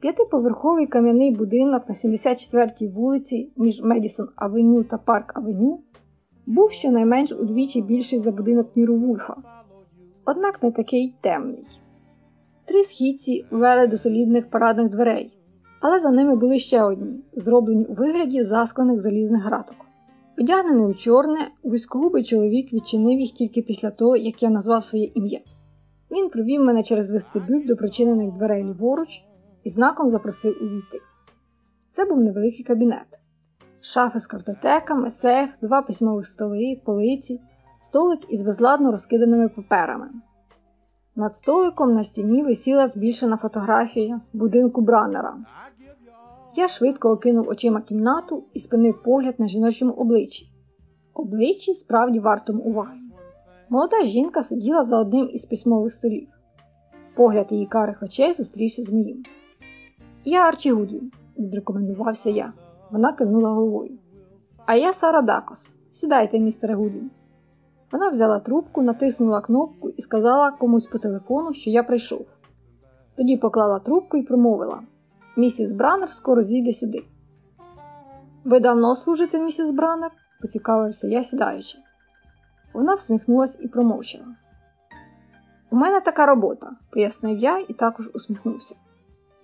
П'ятиповерховий кам'яний будинок на 74-й вулиці між Медісон Авеню та Парк Авеню був щонайменш удвічі більший за будинок Ніру Вульфа, однак не такий темний. Три східці вели до солідних парадних дверей, але за ними були ще одні, зроблені у вигляді засклених залізних граток. Одягнений у чорне, вузькогубий чоловік відчинив їх тільки після того, як я назвав своє ім'я. Він провів мене через вестибюль до причинених дверей ліворуч і знаком запросив увійти. Це був невеликий кабінет, шафи з картотеками, сейф, два письмових столи, полиці, столик із безладно розкиданими паперами. Над столиком на стіні висіла збільшена фотографія будинку Браннера. Я швидко окинув очима кімнату і спинив погляд на жіночому обличчі. Обличчі справді вартому уваги. Молода жінка сиділа за одним із письмових столів. Погляд її карих очей зустрівся з моїм. Я Арчі Гудвін, відрекомендувався я. Вона кивнула головою. А я Сара Дакос. Сідайте, містере Гудвін. Вона взяла трубку, натиснула кнопку і сказала комусь по телефону, що я прийшов. Тоді поклала трубку і промовила: Місіс Бранер скоро зійде сюди. Ви давно служите, місіс Бранер? поцікавився я, сідаючи. Вона всміхнулася і промовчала. У мене така робота, пояснив я і також усміхнувся.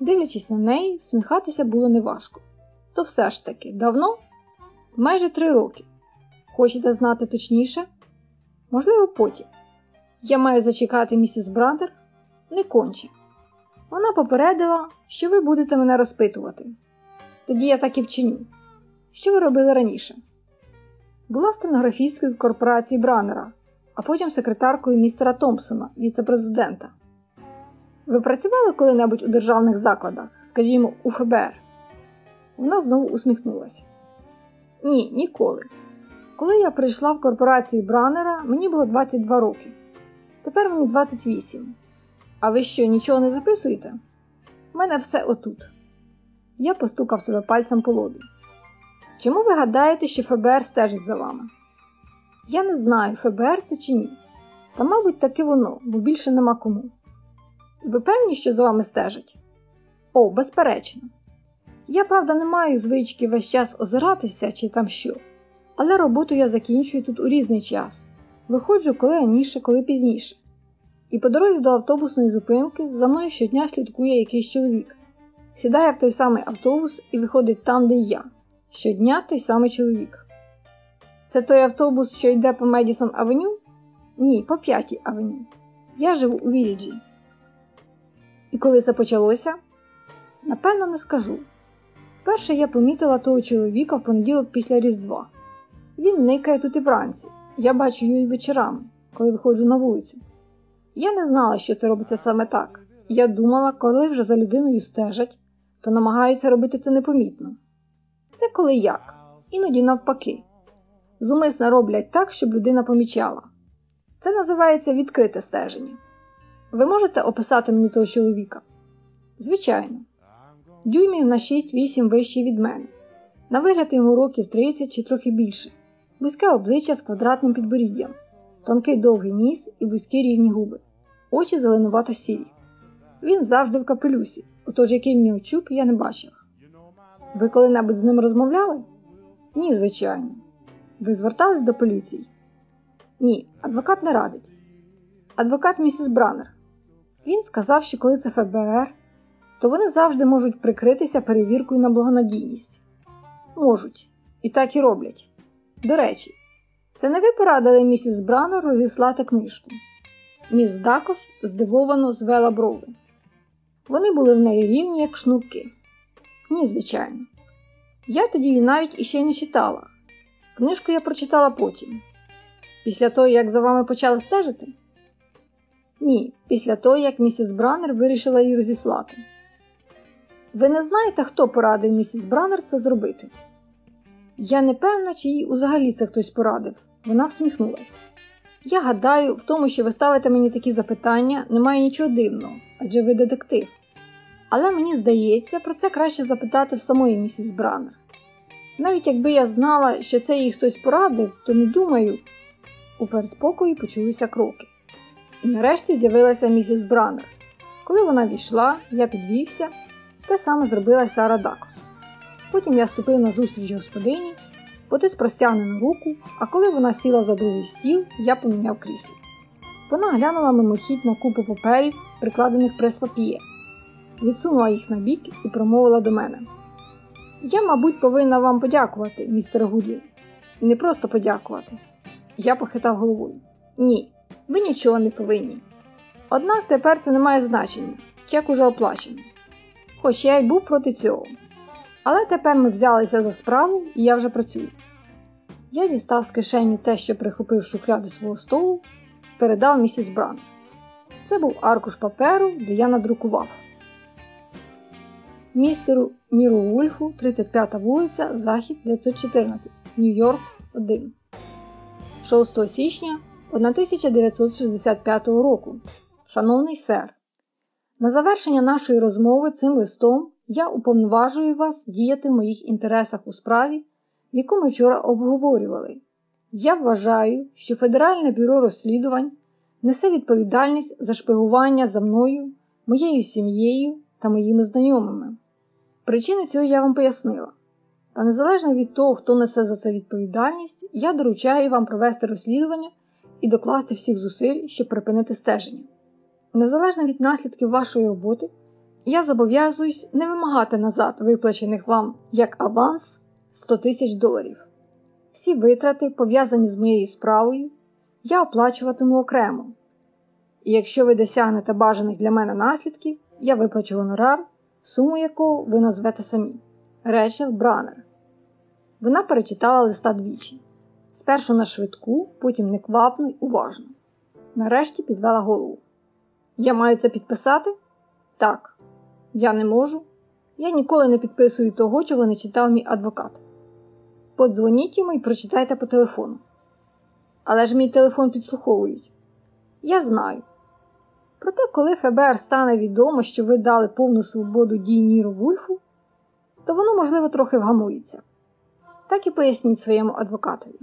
Дивлячись на неї, всміхатися було неважко. То все ж таки, давно? Майже три роки. Хочете знати точніше? Можливо, потім. Я маю зачекати місіс Брадер? Не конче. Вона попередила, що ви будете мене розпитувати. Тоді я так і вчиню. Що ви робили раніше? Була стенографісткою корпорації Бранера, а потім секретаркою містера Томпсона, віце-президента. Ви працювали коли-небудь у державних закладах, скажімо, у ФБР? Вона знову усміхнулася. Ні, ніколи. Коли я прийшла в корпорацію Бранера, мені було 22 роки. Тепер мені 28. А ви що, нічого не записуєте? У мене все отут. Я постукав себе пальцем по лобі. Чому ви гадаєте, що ФБР стежить за вами? Я не знаю, ФБР це чи ні. Та, мабуть, таки воно, бо більше нема кому. Ви певні, що за вами стежать? О, безперечно. Я, правда, не маю звички весь час озиратися чи там що, але роботу я закінчую тут у різний час. Виходжу коли раніше, коли пізніше. І по дорозі до автобусної зупинки за мною щодня слідкує якийсь чоловік. Сідає в той самий автобус і виходить там, де я. Щодня той самий чоловік. Це той автобус, що йде по Медісон Авеню? Ні, по п'ятій авеню. Я живу у Вільджі. І коли це почалося? Напевно, не скажу. Перше я помітила того чоловіка в понеділок після Різдва. Він никає тут і вранці. Я бачу його і вечорами, коли виходжу на вулицю. Я не знала, що це робиться саме так. Я думала, коли вже за людиною стежать, то намагаються робити це непомітно. Це коли як, іноді навпаки. Зумисно роблять так, щоб людина помічала. Це називається відкрите стеження. Ви можете описати мені того чоловіка? Звичайно. дюймів на 6-8 вищий від мене. На вигляд йому років 30 чи трохи більше, вузьке обличчя з квадратним підборіддям, тонкий довгий ніс і вузькі рівні губи, очі зеленувато сірі. Він завжди в капелюсі, отож який в нього чуб я не бачив. Ви коли-небудь з ним розмовляли? Ні, звичайно. Ви звертались до поліції? Ні, адвокат не радить. Адвокат місіс Бранер. Він сказав, що коли це ФБР, то вони завжди можуть прикритися перевіркою на благонадійність. Можуть, і так і роблять. До речі, це не ви порадили місіс Бранер розіслати книжку. Міс Дакос здивовано звела брови. Вони були в неї рівні, як шнурки. Ні, звичайно. Я тоді її навіть іще не читала. Книжку я прочитала потім. Після того, як за вами почали стежити? Ні, після того, як місіс Бранер вирішила її розіслати. Ви не знаєте, хто порадив місіс Бранер це зробити? Я не певна, чи їй взагалі це хтось порадив. Вона всміхнулася. Я гадаю, в тому, що ви ставите мені такі запитання, немає нічого дивного, адже ви детектив. Але мені здається, про це краще запитати в самої місіс Бранер. Навіть якби я знала, що це їй хтось порадив, то не думаю. У передпокої почулися кроки. І нарешті з'явилася місіс Бранер. Коли вона війшла, я підвівся, те саме зробила Сара Дакос. Потім я ступив на зустріч господині, потис простягнену руку, а коли вона сіла за другий стіл, я поміняв крісло. Вона глянула мимохідь на купу паперів, прикладених прес-папіє, відсунула їх на бік і промовила до мене. Я, мабуть, повинна вам подякувати, містер Гудлін. І не просто подякувати. Я похитав головою. Ні, ви нічого не повинні. Однак тепер це не має значення, чек уже оплачений. Хоч я й був проти цього. Але тепер ми взялися за справу і я вже працюю. Я дістав з кишені те, що прихопив шухляду свого столу, передав місіс Бранер. Це був аркуш паперу, де я надрукував. Містеру Міру Вульфу, 35 вулиця, Захід 914, Нью-Йорк, 1. 6 січня 1965 року. Шановний сер, на завершення нашої розмови цим листом я уповноважую вас діяти в моїх інтересах у справі, яку ми вчора обговорювали. Я вважаю, що Федеральне бюро розслідувань несе відповідальність за шпигування за мною, моєю сім'єю та моїми знайомими. Причини цього я вам пояснила. Та незалежно від того, хто несе за це відповідальність, я доручаю вам провести розслідування і докласти всіх зусиль, щоб припинити стеження. Незалежно від наслідків вашої роботи, я зобов'язуюсь не вимагати назад виплачених вам як аванс 100 тисяч доларів. Всі витрати, пов'язані з моєю справою, я оплачуватиму окремо. І якщо ви досягнете бажаних для мене наслідків, я виплачу гонорар, суму якого ви назвете самі. Речел Бранер. Вона перечитала листа двічі. Спершу на швидку, потім неквапно й уважно. Нарешті підвела голову. Я маю це підписати? Так. Я не можу. Я ніколи не підписую того, чого не читав мій адвокат. Подзвоніть йому і прочитайте по телефону. Але ж мій телефон підслуховують. Я знаю. Проте, коли ФБР стане відомо, що ви дали повну свободу дій Ніру Вульфу, то воно, можливо, трохи вгамується. Так і поясніть своєму адвокатові.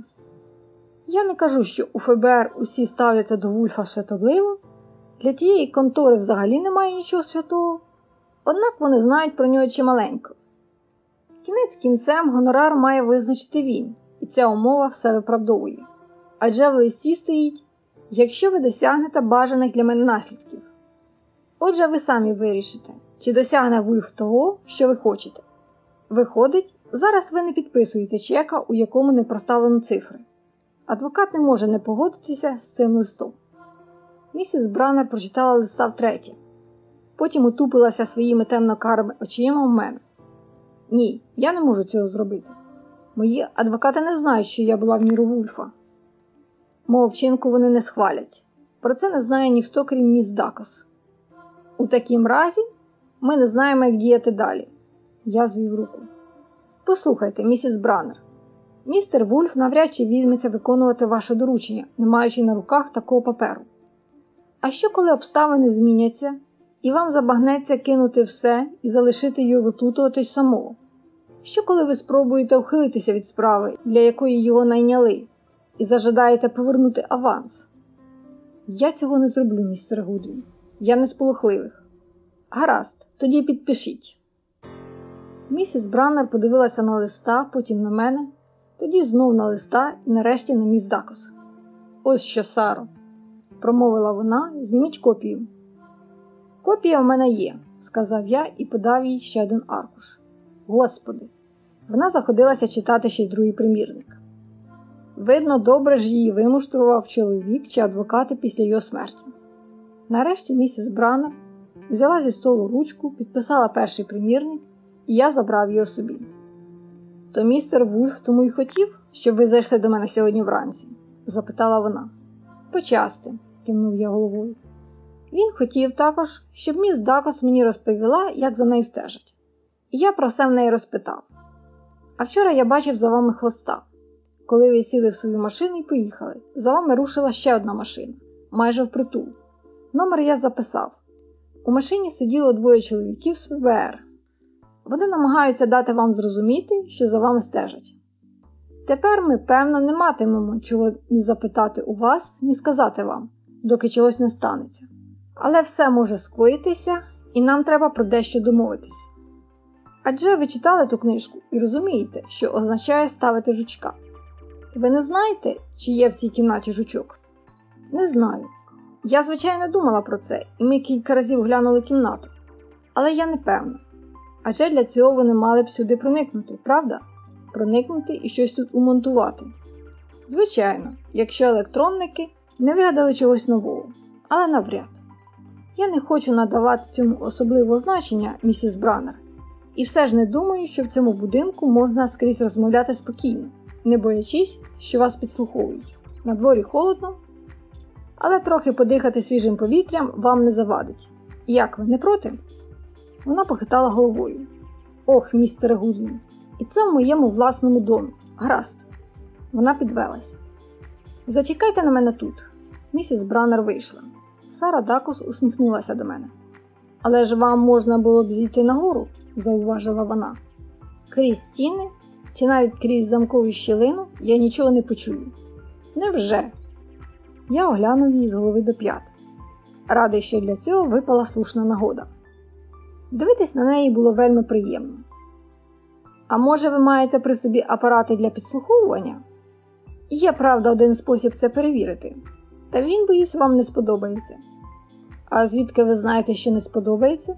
Я не кажу, що у ФБР усі ставляться до Вульфа святобливо, для тієї контори взагалі немає нічого святого, однак вони знають про нього чималенько. Кінець кінцем гонорар має визначити він, і ця умова все виправдовує. Адже в листі стоїть, якщо ви досягнете бажаних для мене наслідків. Отже, ви самі вирішите, чи досягне Вульф того, що ви хочете. Виходить, зараз ви не підписуєте чека, у якому не проставлено цифри. Адвокат не може не погодитися з цим листом. Місіс Бранер прочитала листа втретє. Потім утупилася своїми темно-карими очима в мене. Ні, я не можу цього зробити. Мої адвокати не знають, що я була в міру Вульфа. Мого вчинку вони не схвалять. Про це не знає ніхто, крім міс Дакос. У такім разі ми не знаємо, як діяти далі. Я звів руку. Послухайте, місіс Бранер. Містер Вульф навряд чи візьметься виконувати ваше доручення, не маючи на руках такого паперу. А що, коли обставини зміняться, і вам забагнеться кинути все і залишити його виплутуватись самого. Що коли ви спробуєте ухилитися від справи, для якої його найняли, і зажадаєте повернути аванс? Я цього не зроблю, містер Гудвін. Я не з полохливих. Гаразд, тоді підпишіть. Місіс Браннер подивилася на листа, потім на мене, тоді знов на листа і нарешті на міс Дакос. Ось що, Саро, промовила вона, зніміть копію. Копія в мене є, сказав я і подав їй ще один аркуш. Господи, вона заходилася читати ще й другий примірник. Видно, добре ж її вимуштрував чоловік чи адвокати після його смерті. Нарешті місіс Браннер взяла зі столу ручку, підписала перший примірник, і я забрав його собі. То містер Вульф тому й хотів, щоб ви зайшли до мене сьогодні вранці? запитала вона. Почасти, кивнув я головою. Він хотів також, щоб міс Дакос мені розповіла, як за нею стежать. І я про все в неї розпитав. А вчора я бачив за вами хвоста. Коли ви сіли в свою машину і поїхали, за вами рушила ще одна машина, майже впритул. Номер я записав. У машині сиділо двоє чоловіків з ФБР. Вони намагаються дати вам зрозуміти, що за вами стежать. Тепер ми, певно, не матимемо чого ні запитати у вас, ні сказати вам, доки чогось не станеться. Але все може скоїтися, і нам треба про дещо домовитись. Адже ви читали ту книжку і розумієте, що означає ставити жучка. Ви не знаєте, чи є в цій кімнаті жучок? Не знаю. Я, звичайно, думала про це, і ми кілька разів глянули кімнату. Але я не певна. Адже для цього вони мали б сюди проникнути, правда? Проникнути і щось тут умонтувати. Звичайно, якщо електронники не вигадали чогось нового, але навряд. Я не хочу надавати цьому особливого значення, місіс Браннер, і все ж не думаю, що в цьому будинку можна скрізь розмовляти спокійно, не боячись, що вас підслуховують. На дворі холодно, але трохи подихати свіжим повітрям вам не завадить. Як ви не проти? Вона похитала головою. Ох, містере Гудвін, і це в моєму власному домі. Гаразд. Вона підвелася. Зачекайте на мене тут. Місіс Браннер вийшла. Сара Дакос усміхнулася до мене. Але ж вам можна було б зійти нагору, зауважила вона. Крізь стіни чи навіть крізь замкову щілину я нічого не почую. Невже? Я оглянув її з голови до п'ят. Радий, що для цього випала слушна нагода. Дивитись на неї було вельми приємно. А може, ви маєте при собі апарати для підслуховування? Є, правда, один спосіб це перевірити, та він, боюсь, вам не сподобається. А звідки ви знаєте, що не сподобається?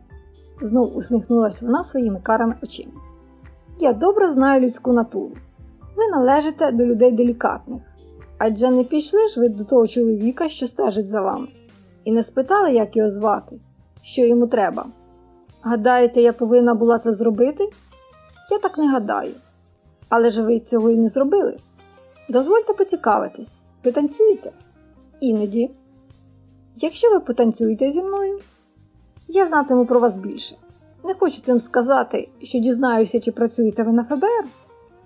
знов усміхнулася вона своїми карими очима. Я добре знаю людську натуру. Ви належите до людей делікатних, адже не пішли ж ви до того чоловіка, що стежить за вами, і не спитали, як його звати, що йому треба. Гадаєте, я повинна була це зробити? Я так не гадаю. Але ж ви цього і не зробили. Дозвольте поцікавитись, ви танцюєте? Іноді. Якщо ви потанцюєте зі мною, я знатиму про вас більше. Не хочу цим сказати, що дізнаюся, чи працюєте ви на ФБР,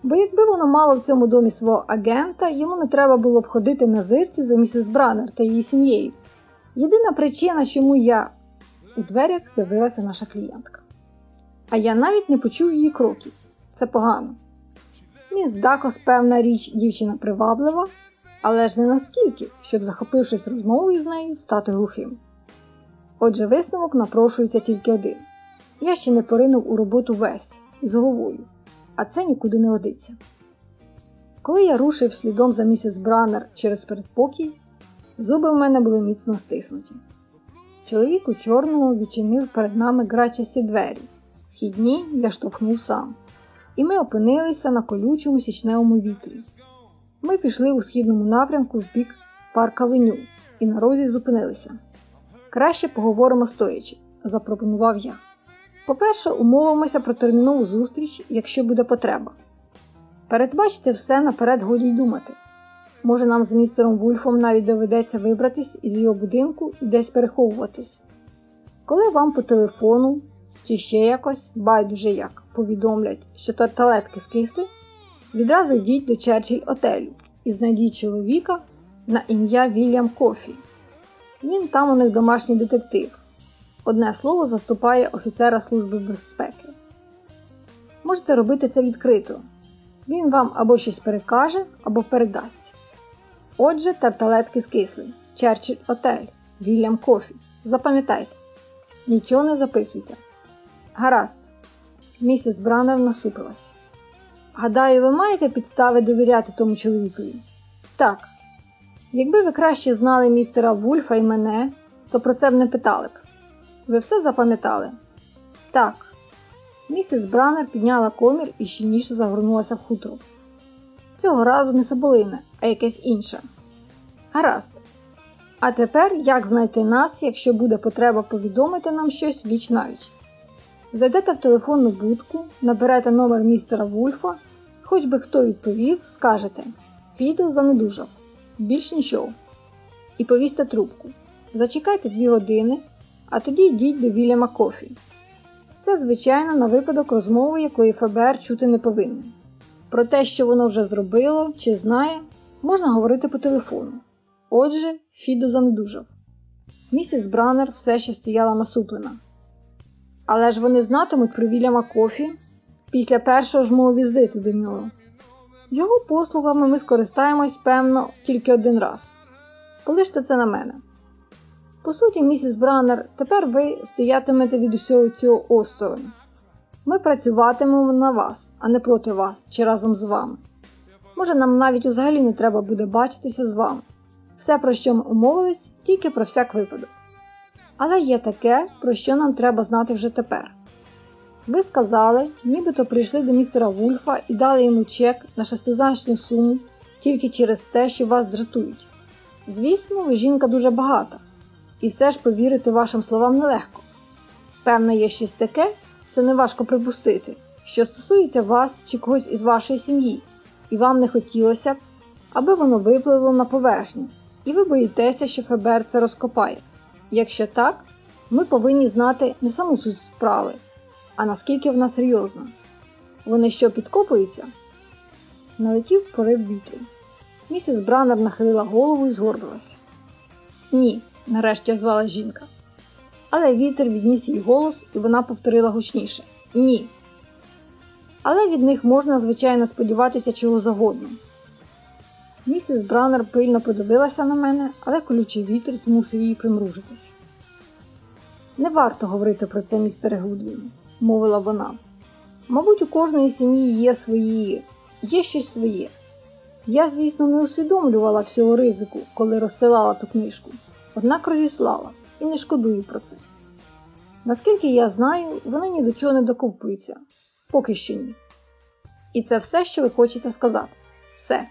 бо якби воно мало в цьому домі свого агента, йому не треба було б ходити на зирці за місіс Браннер та її сім'єю. Єдина причина, чому я у дверях з'явилася наша клієнтка. А я навіть не почув її кроків. Це погано. Міс Дакос, певна річ, дівчина приваблива, але ж не наскільки, щоб, захопившись розмовою з нею, стати глухим. Отже, висновок напрошується тільки один. Я ще не поринув у роботу весь із головою, а це нікуди не годиться. Коли я рушив слідом за місіс Браннер через передпокій, зуби в мене були міцно стиснуті. Чоловік у чорному відчинив перед нами грачасті двері. Вхідні я штовхнув сам, і ми опинилися на колючому січневому вітрі. Ми пішли у східному напрямку в бік парк Авеню і на розі зупинилися. Краще поговоримо стоячи, запропонував я. По-перше, умовимося про термінову зустріч, якщо буде потреба. Передбачте все наперед годі й думати. Може, нам з містером Вульфом навіть доведеться вибратись із його будинку і десь переховуватись. Коли вам по телефону чи ще якось, байдуже як, повідомлять, що тарталетки скисли, відразу йдіть до Черчилль отелю і знайдіть чоловіка на ім'я Вільям Кофі. Він там у них домашній детектив. одне слово заступає офіцера Служби безпеки. Можете робити це відкрито. Він вам або щось перекаже, або передасть. Отже, тарталетки скисли, Черчилль Отель, Вільям Кофі. Запам'ятайте, нічого не записуйте. Гаразд, місіс Бранер насупилась. Гадаю, ви маєте підстави довіряти тому чоловікові? Так. Якби ви краще знали містера Вульфа і мене, то про це б не питали б. Ви все запам'ятали? Так. Місіс Бранер підняла комір і щільніше загорнулася в хутро. Цього разу не соболине, а якесь інше. Гаразд. А тепер як знайти нас, якщо буде потреба повідомити нам щось віч навіч? Зайдете в телефонну будку, наберете номер містера Вульфа, хоч би хто відповів, скажете Фідо занедужав, більш нічого. І повісьте трубку. Зачекайте дві години, а тоді йдіть до Вільяма Кофі. Це, звичайно, на випадок розмови, якої ФБР чути не повинен. Про те, що воно вже зробило чи знає, можна говорити по телефону. Отже, Фідо занедужав. Місіс Бранер все ще стояла насуплена. Але ж вони знатимуть про Вільяма Кофі після першого ж мого візиту до нього. Його послугами ми скористаємось, певно, тільки один раз. Полиште це на мене. По суті, місіс Бранер, тепер ви стоятимете від усього цього осторонь. Ми працюватимемо на вас, а не проти вас чи разом з вами. Може, нам навіть взагалі не треба буде бачитися з вами. Все, про що ми умовились, тільки про всяк випадок. Але є таке, про що нам треба знати вже тепер. Ви сказали, нібито прийшли до містера Вульфа і дали йому чек на шестизначну суму тільки через те, що вас дратують. Звісно, ви жінка дуже багата, і все ж повірити вашим словам нелегко. Певно, є щось таке, це неважко припустити, що стосується вас чи когось із вашої сім'ї, і вам не хотілося б, аби воно випливло на поверхню, і ви боїтеся, що ФБР це розкопає. Якщо так, ми повинні знати не саму суть справи, а наскільки вона серйозна. Вони що підкопуються? Налетів порив вітру. Місіс Бранер нахилила голову і згорбилася. Ні, нарешті озвала жінка. Але вітер відніс їй голос, і вона повторила гучніше Ні. Але від них можна, звичайно, сподіватися чого завгодно. Місіс Бранер пильно подивилася на мене, але колючий вітер змусив її примружитись. Не варто говорити про це, містере Гудвін, мовила вона. Мабуть, у кожної сім'ї є свої, є щось своє. Я, звісно, не усвідомлювала всього ризику, коли розсилала ту книжку, однак розіслала і не шкодую про це. Наскільки я знаю, вони ні до чого не докупуються, поки що ні. І це все, що ви хочете сказати. Все.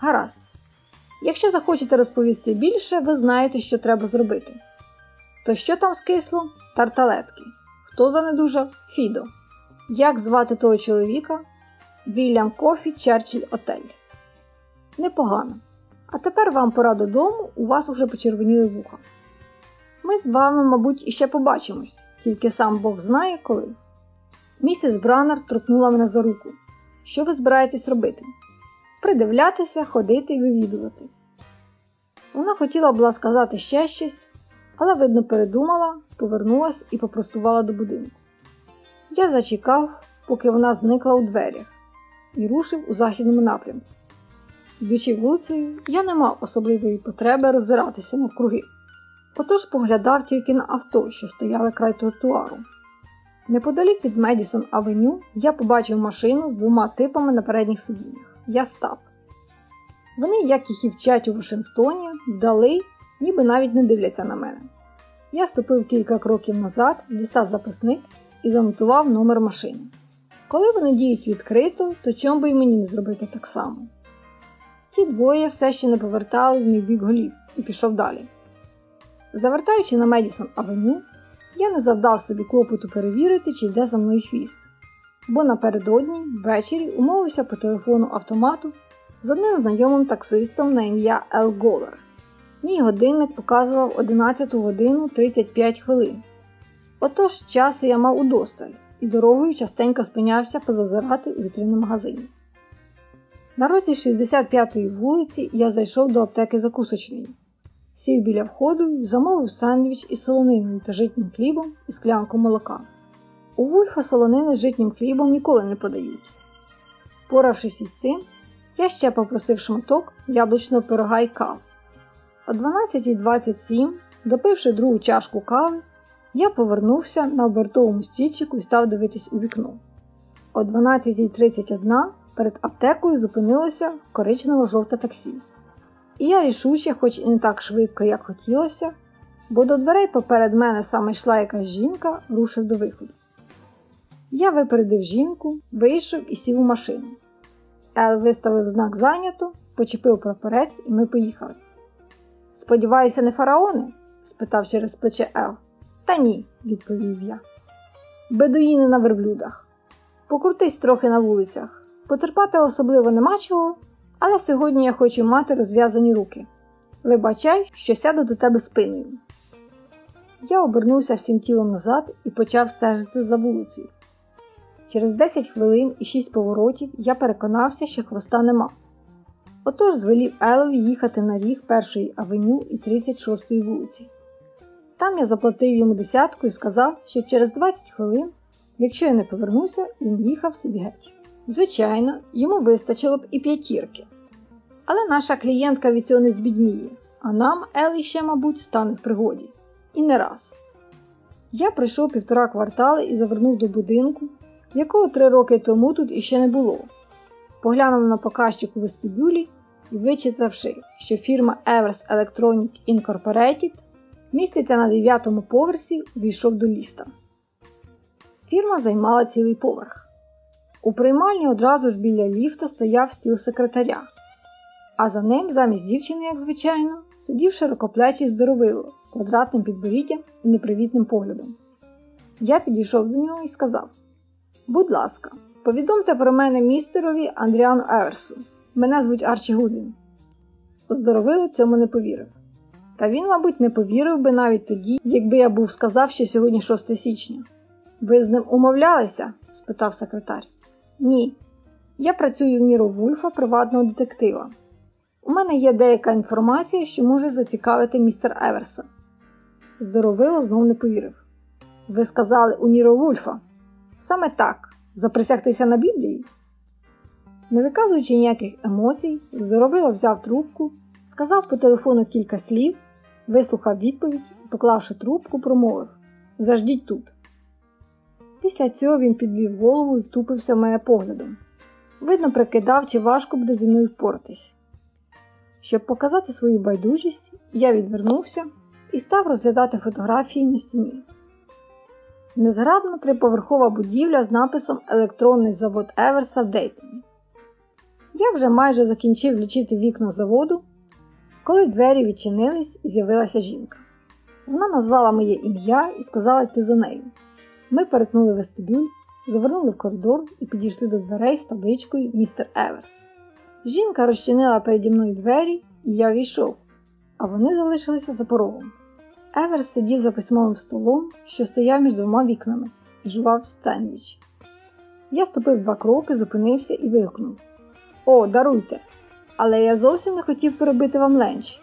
Гаразд. Якщо захочете розповісти більше, ви знаєте, що треба зробити. То що там скисло? Тарталетки. Хто занедужав? Фідо. Як звати того чоловіка? Вільям Кофі Черчилль Отель. Непогано. А тепер вам пора додому, у вас уже почервоніли вуха. Ми з вами, мабуть, іще побачимось, тільки сам Бог знає коли. Місіс Бранер торкнула мене за руку. Що ви збираєтесь робити? Придивлятися, ходити і вивідувати. Вона хотіла була сказати ще щось, але, видно, передумала, повернулась і попростувала до будинку. Я зачекав, поки вона зникла у дверях, і рушив у західному напрямку. Йдучи вулицею, я не мав особливої потреби роззиратися навкруги. Отож поглядав тільки на авто, що стояли край тротуару. Неподалік від Медісон Авеню я побачив машину з двома типами на передніх сидіннях. Я став. Вони, як їх і вчать у Вашингтоні, вдали, ніби навіть не дивляться на мене. Я ступив кілька кроків назад, дістав записник і занотував номер машини. Коли вони діють відкрито, то чому би й мені не зробити так само? Ті двоє все ще не повертали в мій бік голів і пішов далі. Завертаючи на Медісон Авеню, я не завдав собі клопоту перевірити, чи йде за мною хвіст, бо напередодні ввечері умовився по телефону автомату з одним знайомим таксистом на ім'я Ел Голер. Мій годинник показував 11 годину 35 хвилин. Отож часу я мав удосталь і дорогою частенько спинявся позазирати у вітрини магазині. На розі 65-ї вулиці я зайшов до аптеки закусочної. сів біля входу і замовив сендвіч із солониною та житнім хлібом і склянку молока. У Вульфа солонини з житнім хлібом ніколи не подають. Поравшись із цим, я ще попросив шматок яблучного пирога і кав. О 12.27, допивши другу чашку кави, я повернувся на обертовому стільчику і став дивитись у вікно. О 12.31 перед аптекою зупинилося коричнево-жовте таксі. І я рішуче, хоч і не так швидко, як хотілося, бо до дверей поперед мене саме йшла якась жінка, рушив до виходу. Я випередив жінку, вийшов і сів у машину. Ел виставив знак зайнято, почепив прапорець, і ми поїхали. Сподіваюся, не фараони? спитав через плече Ел. Та ні, відповів я. Бедуїни на верблюдах. Покрутись трохи на вулицях. Потерпати особливо нема чого, але сьогодні я хочу мати розв'язані руки. Вибачай, що сяду до тебе спиною. Я обернувся всім тілом назад і почав стежити за вулицею. Через 10 хвилин і 6 поворотів я переконався, що хвоста нема. Отож звелів Елові їхати на ріг першої авеню і 36-ї вулиці. Там я заплатив йому десятку і сказав, що через 20 хвилин, якщо я не повернуся, він їхав собі геть. Звичайно, йому вистачило б і п'ятірки. Але наша клієнтка від цього не збідніє, а нам Елі ще, мабуть, стане в пригоді. І не раз. Я пройшов півтора квартали і завернув до будинку, якого три роки тому тут іще не було. Поглянув на показчик у вестибюлі і, вичитавши, що фірма Evers Electronic Incorporated міститься на дев'ятому поверсі, увійшов до ліфта. Фірма займала цілий поверх. У приймальні одразу ж біля ліфта стояв стіл секретаря, а за ним, замість дівчини, як звичайно, сидів широкоплечий здоровило з квадратним підборіддям і непривітним поглядом. Я підійшов до нього і сказав: Будь ласка, повідомте про мене містерові Андріану Еверсу. Мене звуть Арчі Гудвін. Здоровило цьому не повірив. Та він, мабуть, не повірив би навіть тоді, якби я був сказав, що сьогодні 6 січня. Ви з ним умовлялися? спитав секретар. Ні. Я працюю в Ніро Вульфа, приватного детектива. У мене є деяка інформація, що може зацікавити містер Еверса. Здоровило знов не повірив. Ви сказали у Ніро Вульфа. Саме так, заприсягтися на Біблії. Не виказуючи ніяких емоцій, здоровило взяв трубку, сказав по телефону кілька слів, вислухав відповідь і, поклавши трубку, промовив Заждіть тут. Після цього він підвів голову і втупився в мене поглядом. Видно, прикидав, чи важко буде зі мною впоратись. Щоб показати свою байдужість, я відвернувся і став розглядати фотографії на стіні. Незграбна триповерхова будівля з написом Електронний завод Еверса в Дейтоні. Я вже майже закінчив лічити вікна заводу, коли двері відчинились і з'явилася жінка. Вона назвала моє ім'я і сказала йти за нею. Ми перетнули вестибюль, завернули в коридор і підійшли до дверей з табличкою Містер Еверс. Жінка розчинила переді мною двері, і я війшов, а вони залишилися за порогом. Еверс сидів за письмовим столом, що стояв між двома вікнами, і жував стендвіч. Я ступив два кроки, зупинився і вигукнув: О, даруйте! Але я зовсім не хотів перебити вам ленч.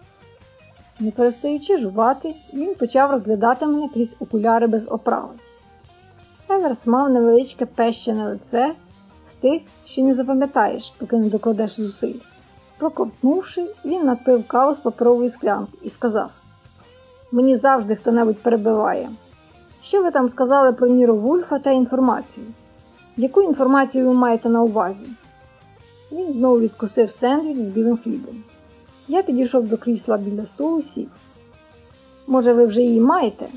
Не перестаючи жувати, він почав розглядати мене крізь окуляри без оправи. Еверс мав невеличке пещене лице з тих, що не запам'ятаєш, поки не докладеш зусиль. Проковтнувши, він напив каву з паперової склянки і сказав: Мені завжди хто небудь перебиває. Що ви там сказали про Ніро Вульфа та інформацію? Яку інформацію ви маєте на увазі? Він знову відкусив сендвіч з білим хлібом. Я підійшов до крісла біля столу сів. Може, ви вже її маєте?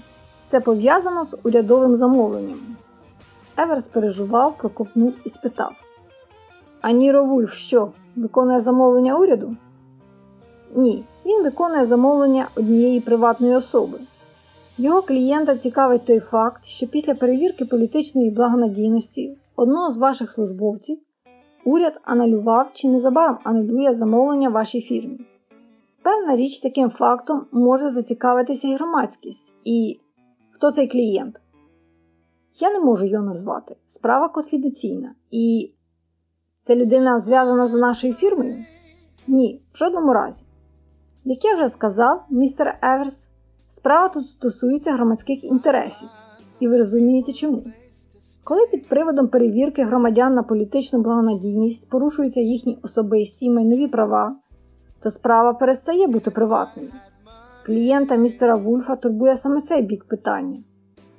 Це пов'язано з урядовим замовленням. Еверс пережував, проковтнув і спитав: А Ніро Вульф що, виконує замовлення уряду? Ні, він виконує замовлення однієї приватної особи. Його клієнта цікавить той факт, що після перевірки політичної благонадійності одного з ваших службовців уряд анулював чи незабаром анулює замовлення вашій фірмі. Певна річ таким фактом може зацікавитися і громадськість. І хто цей клієнт? Я не можу його назвати. Справа конфіденційна. І ця людина зв'язана з нашою фірмою? Ні, в жодному разі. Як я вже сказав, містер Еверс, справа тут стосується громадських інтересів, і ви розумієте чому. Коли під приводом перевірки громадян на політичну благонадійність порушуються їхні особисті й майнові права, то справа перестає бути приватною. Клієнта містера Вульфа турбує саме цей бік питання.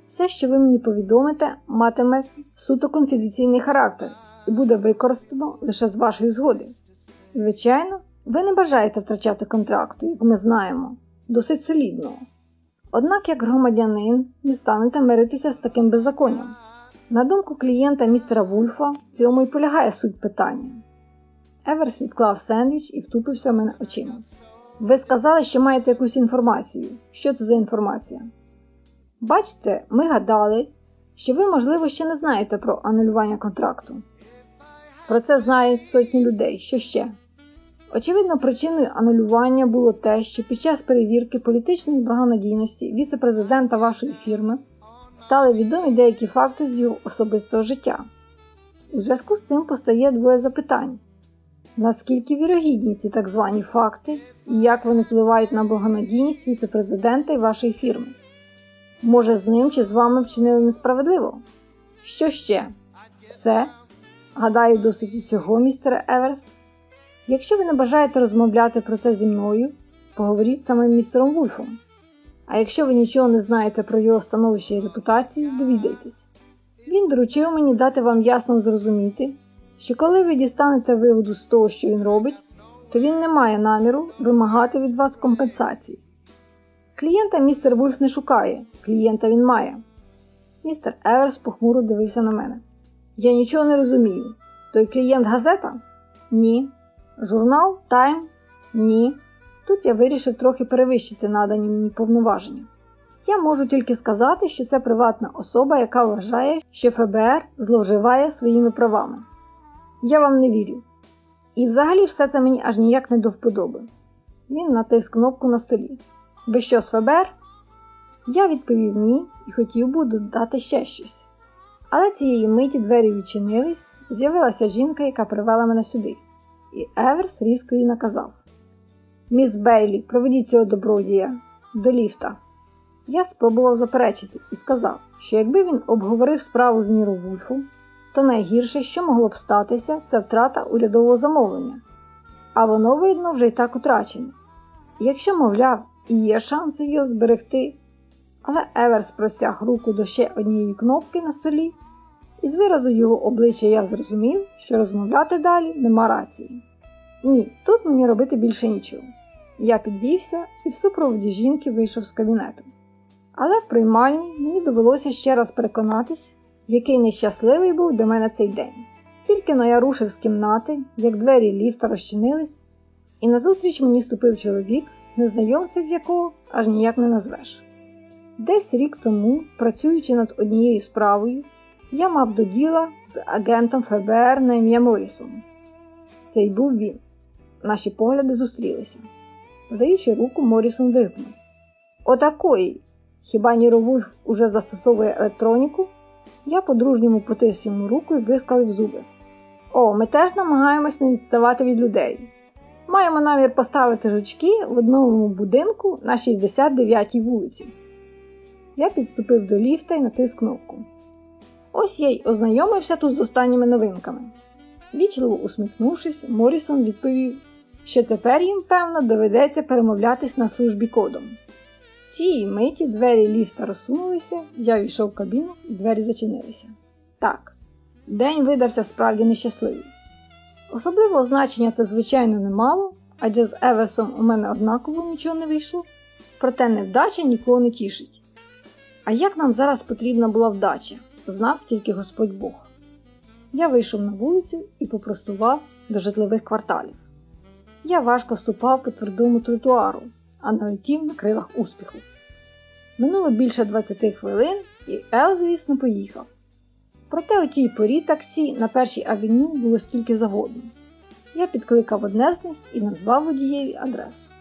Все, що ви мені повідомите, матиме суто конфіденційний характер і буде використано лише з вашої згоди. Звичайно, ви не бажаєте втрачати контракту, як ми знаємо, досить солідного. Однак, як громадянин, не станете миритися з таким беззаконням. На думку клієнта містера Вульфа, в цьому і полягає суть питання. Еверс відклав сендвіч і втупився в мене очима. Ви сказали, що маєте якусь інформацію. Що це за інформація? Бачите, ми гадали, що ви, можливо, ще не знаєте про анулювання контракту. Про це знають сотні людей. Що ще? Очевидно, причиною анулювання було те, що під час перевірки політичної благонадійності віце-президента вашої фірми стали відомі деякі факти з його особистого життя. У зв'язку з цим постає двоє запитань: наскільки вірогідні ці так звані факти і як вони впливають на благонадійність віце-президента і вашої фірми? Може, з ним чи з вами вчинили несправедливо? Що ще? Все? Гадаю, досить і цього, містере Еверс. Якщо ви не бажаєте розмовляти про це зі мною, поговоріть з самим містером Вульфом. А якщо ви нічого не знаєте про його становище і репутацію, довідайтесь. Він доручив мені дати вам ясно зрозуміти, що коли ви дістанете вигоду з того, що він робить, то він не має наміру вимагати від вас компенсації. Клієнта містер Вульф не шукає, клієнта він має. Містер Еверс похмуро дивився на мене. Я нічого не розумію. Той клієнт газета? Ні. Журнал? Тайм? Ні. Тут я вирішив трохи перевищити надані мені повноваження. Я можу тільки сказати, що це приватна особа, яка вважає, що ФБР зловживає своїми правами. Я вам не вірю. І взагалі все це мені аж ніяк не до вподоби. Він натиск кнопку на столі. Ви що з ФБР? Я відповів ні і хотів би додати ще щось. Але цієї миті двері відчинились, з'явилася жінка, яка привела мене сюди, і Еверс різко їй наказав: Міс Бейлі, проведіть цього добродія до ліфта. Я спробував заперечити і сказав, що якби він обговорив справу з Ніро Вульфу, то найгірше, що могло б статися, це втрата урядового замовлення, а воно, видно, вже й так утрачене. якщо, мовляв, і є шанси його зберегти, але Еверс простяг руку до ще однієї кнопки на столі, і з виразу його обличчя я зрозумів, що розмовляти далі нема рації. Ні, тут мені робити більше нічого. Я підвівся і в супроводі жінки вийшов з кабінету. Але в приймальні мені довелося ще раз переконатись, який нещасливий був для мене цей день. Тільки но я рушив з кімнати, як двері ліфта розчинились, і назустріч мені ступив чоловік, незнайомців якого аж ніяк не назвеш. Десь рік тому, працюючи над однією справою, я мав до діла з агентом ФБР на ім'я Морісон. Це й був він. Наші погляди зустрілися. Подаючи руку, Морісон вигукнув Отакої! Хіба Ніро Вульф уже застосовує електроніку? Я по-дружньому потис йому руку і вискалив зуби. О, ми теж намагаємось не відставати від людей. Маємо намір поставити жучки в одному будинку на 69-й вулиці. Я підступив до ліфта і натис кнопку. Ось я й ознайомився тут з останніми новинками. Вічливо усміхнувшись, Морісон відповів, що тепер їм, певно, доведеться перемовлятись на службі кодом. Цієї миті двері ліфта розсунулися, я війшов в кабіну і двері зачинилися. Так, день видався справді нещасливий. Особливого значення це, звичайно, не мало, адже з Еверсом у мене однаково нічого не вийшло, проте невдача нікого не тішить. А як нам зараз потрібна була вдача, знав тільки Господь Бог. Я вийшов на вулицю і попростував до житлових кварталів. Я важко ступав по твердому тротуару, а налетів на крилах успіху. Минуло більше 20 хвилин, і Ел, звісно, поїхав. Проте у тій порі таксі на першій авеню було скільки завгодно. Я підкликав одне з них і назвав водієві адресу.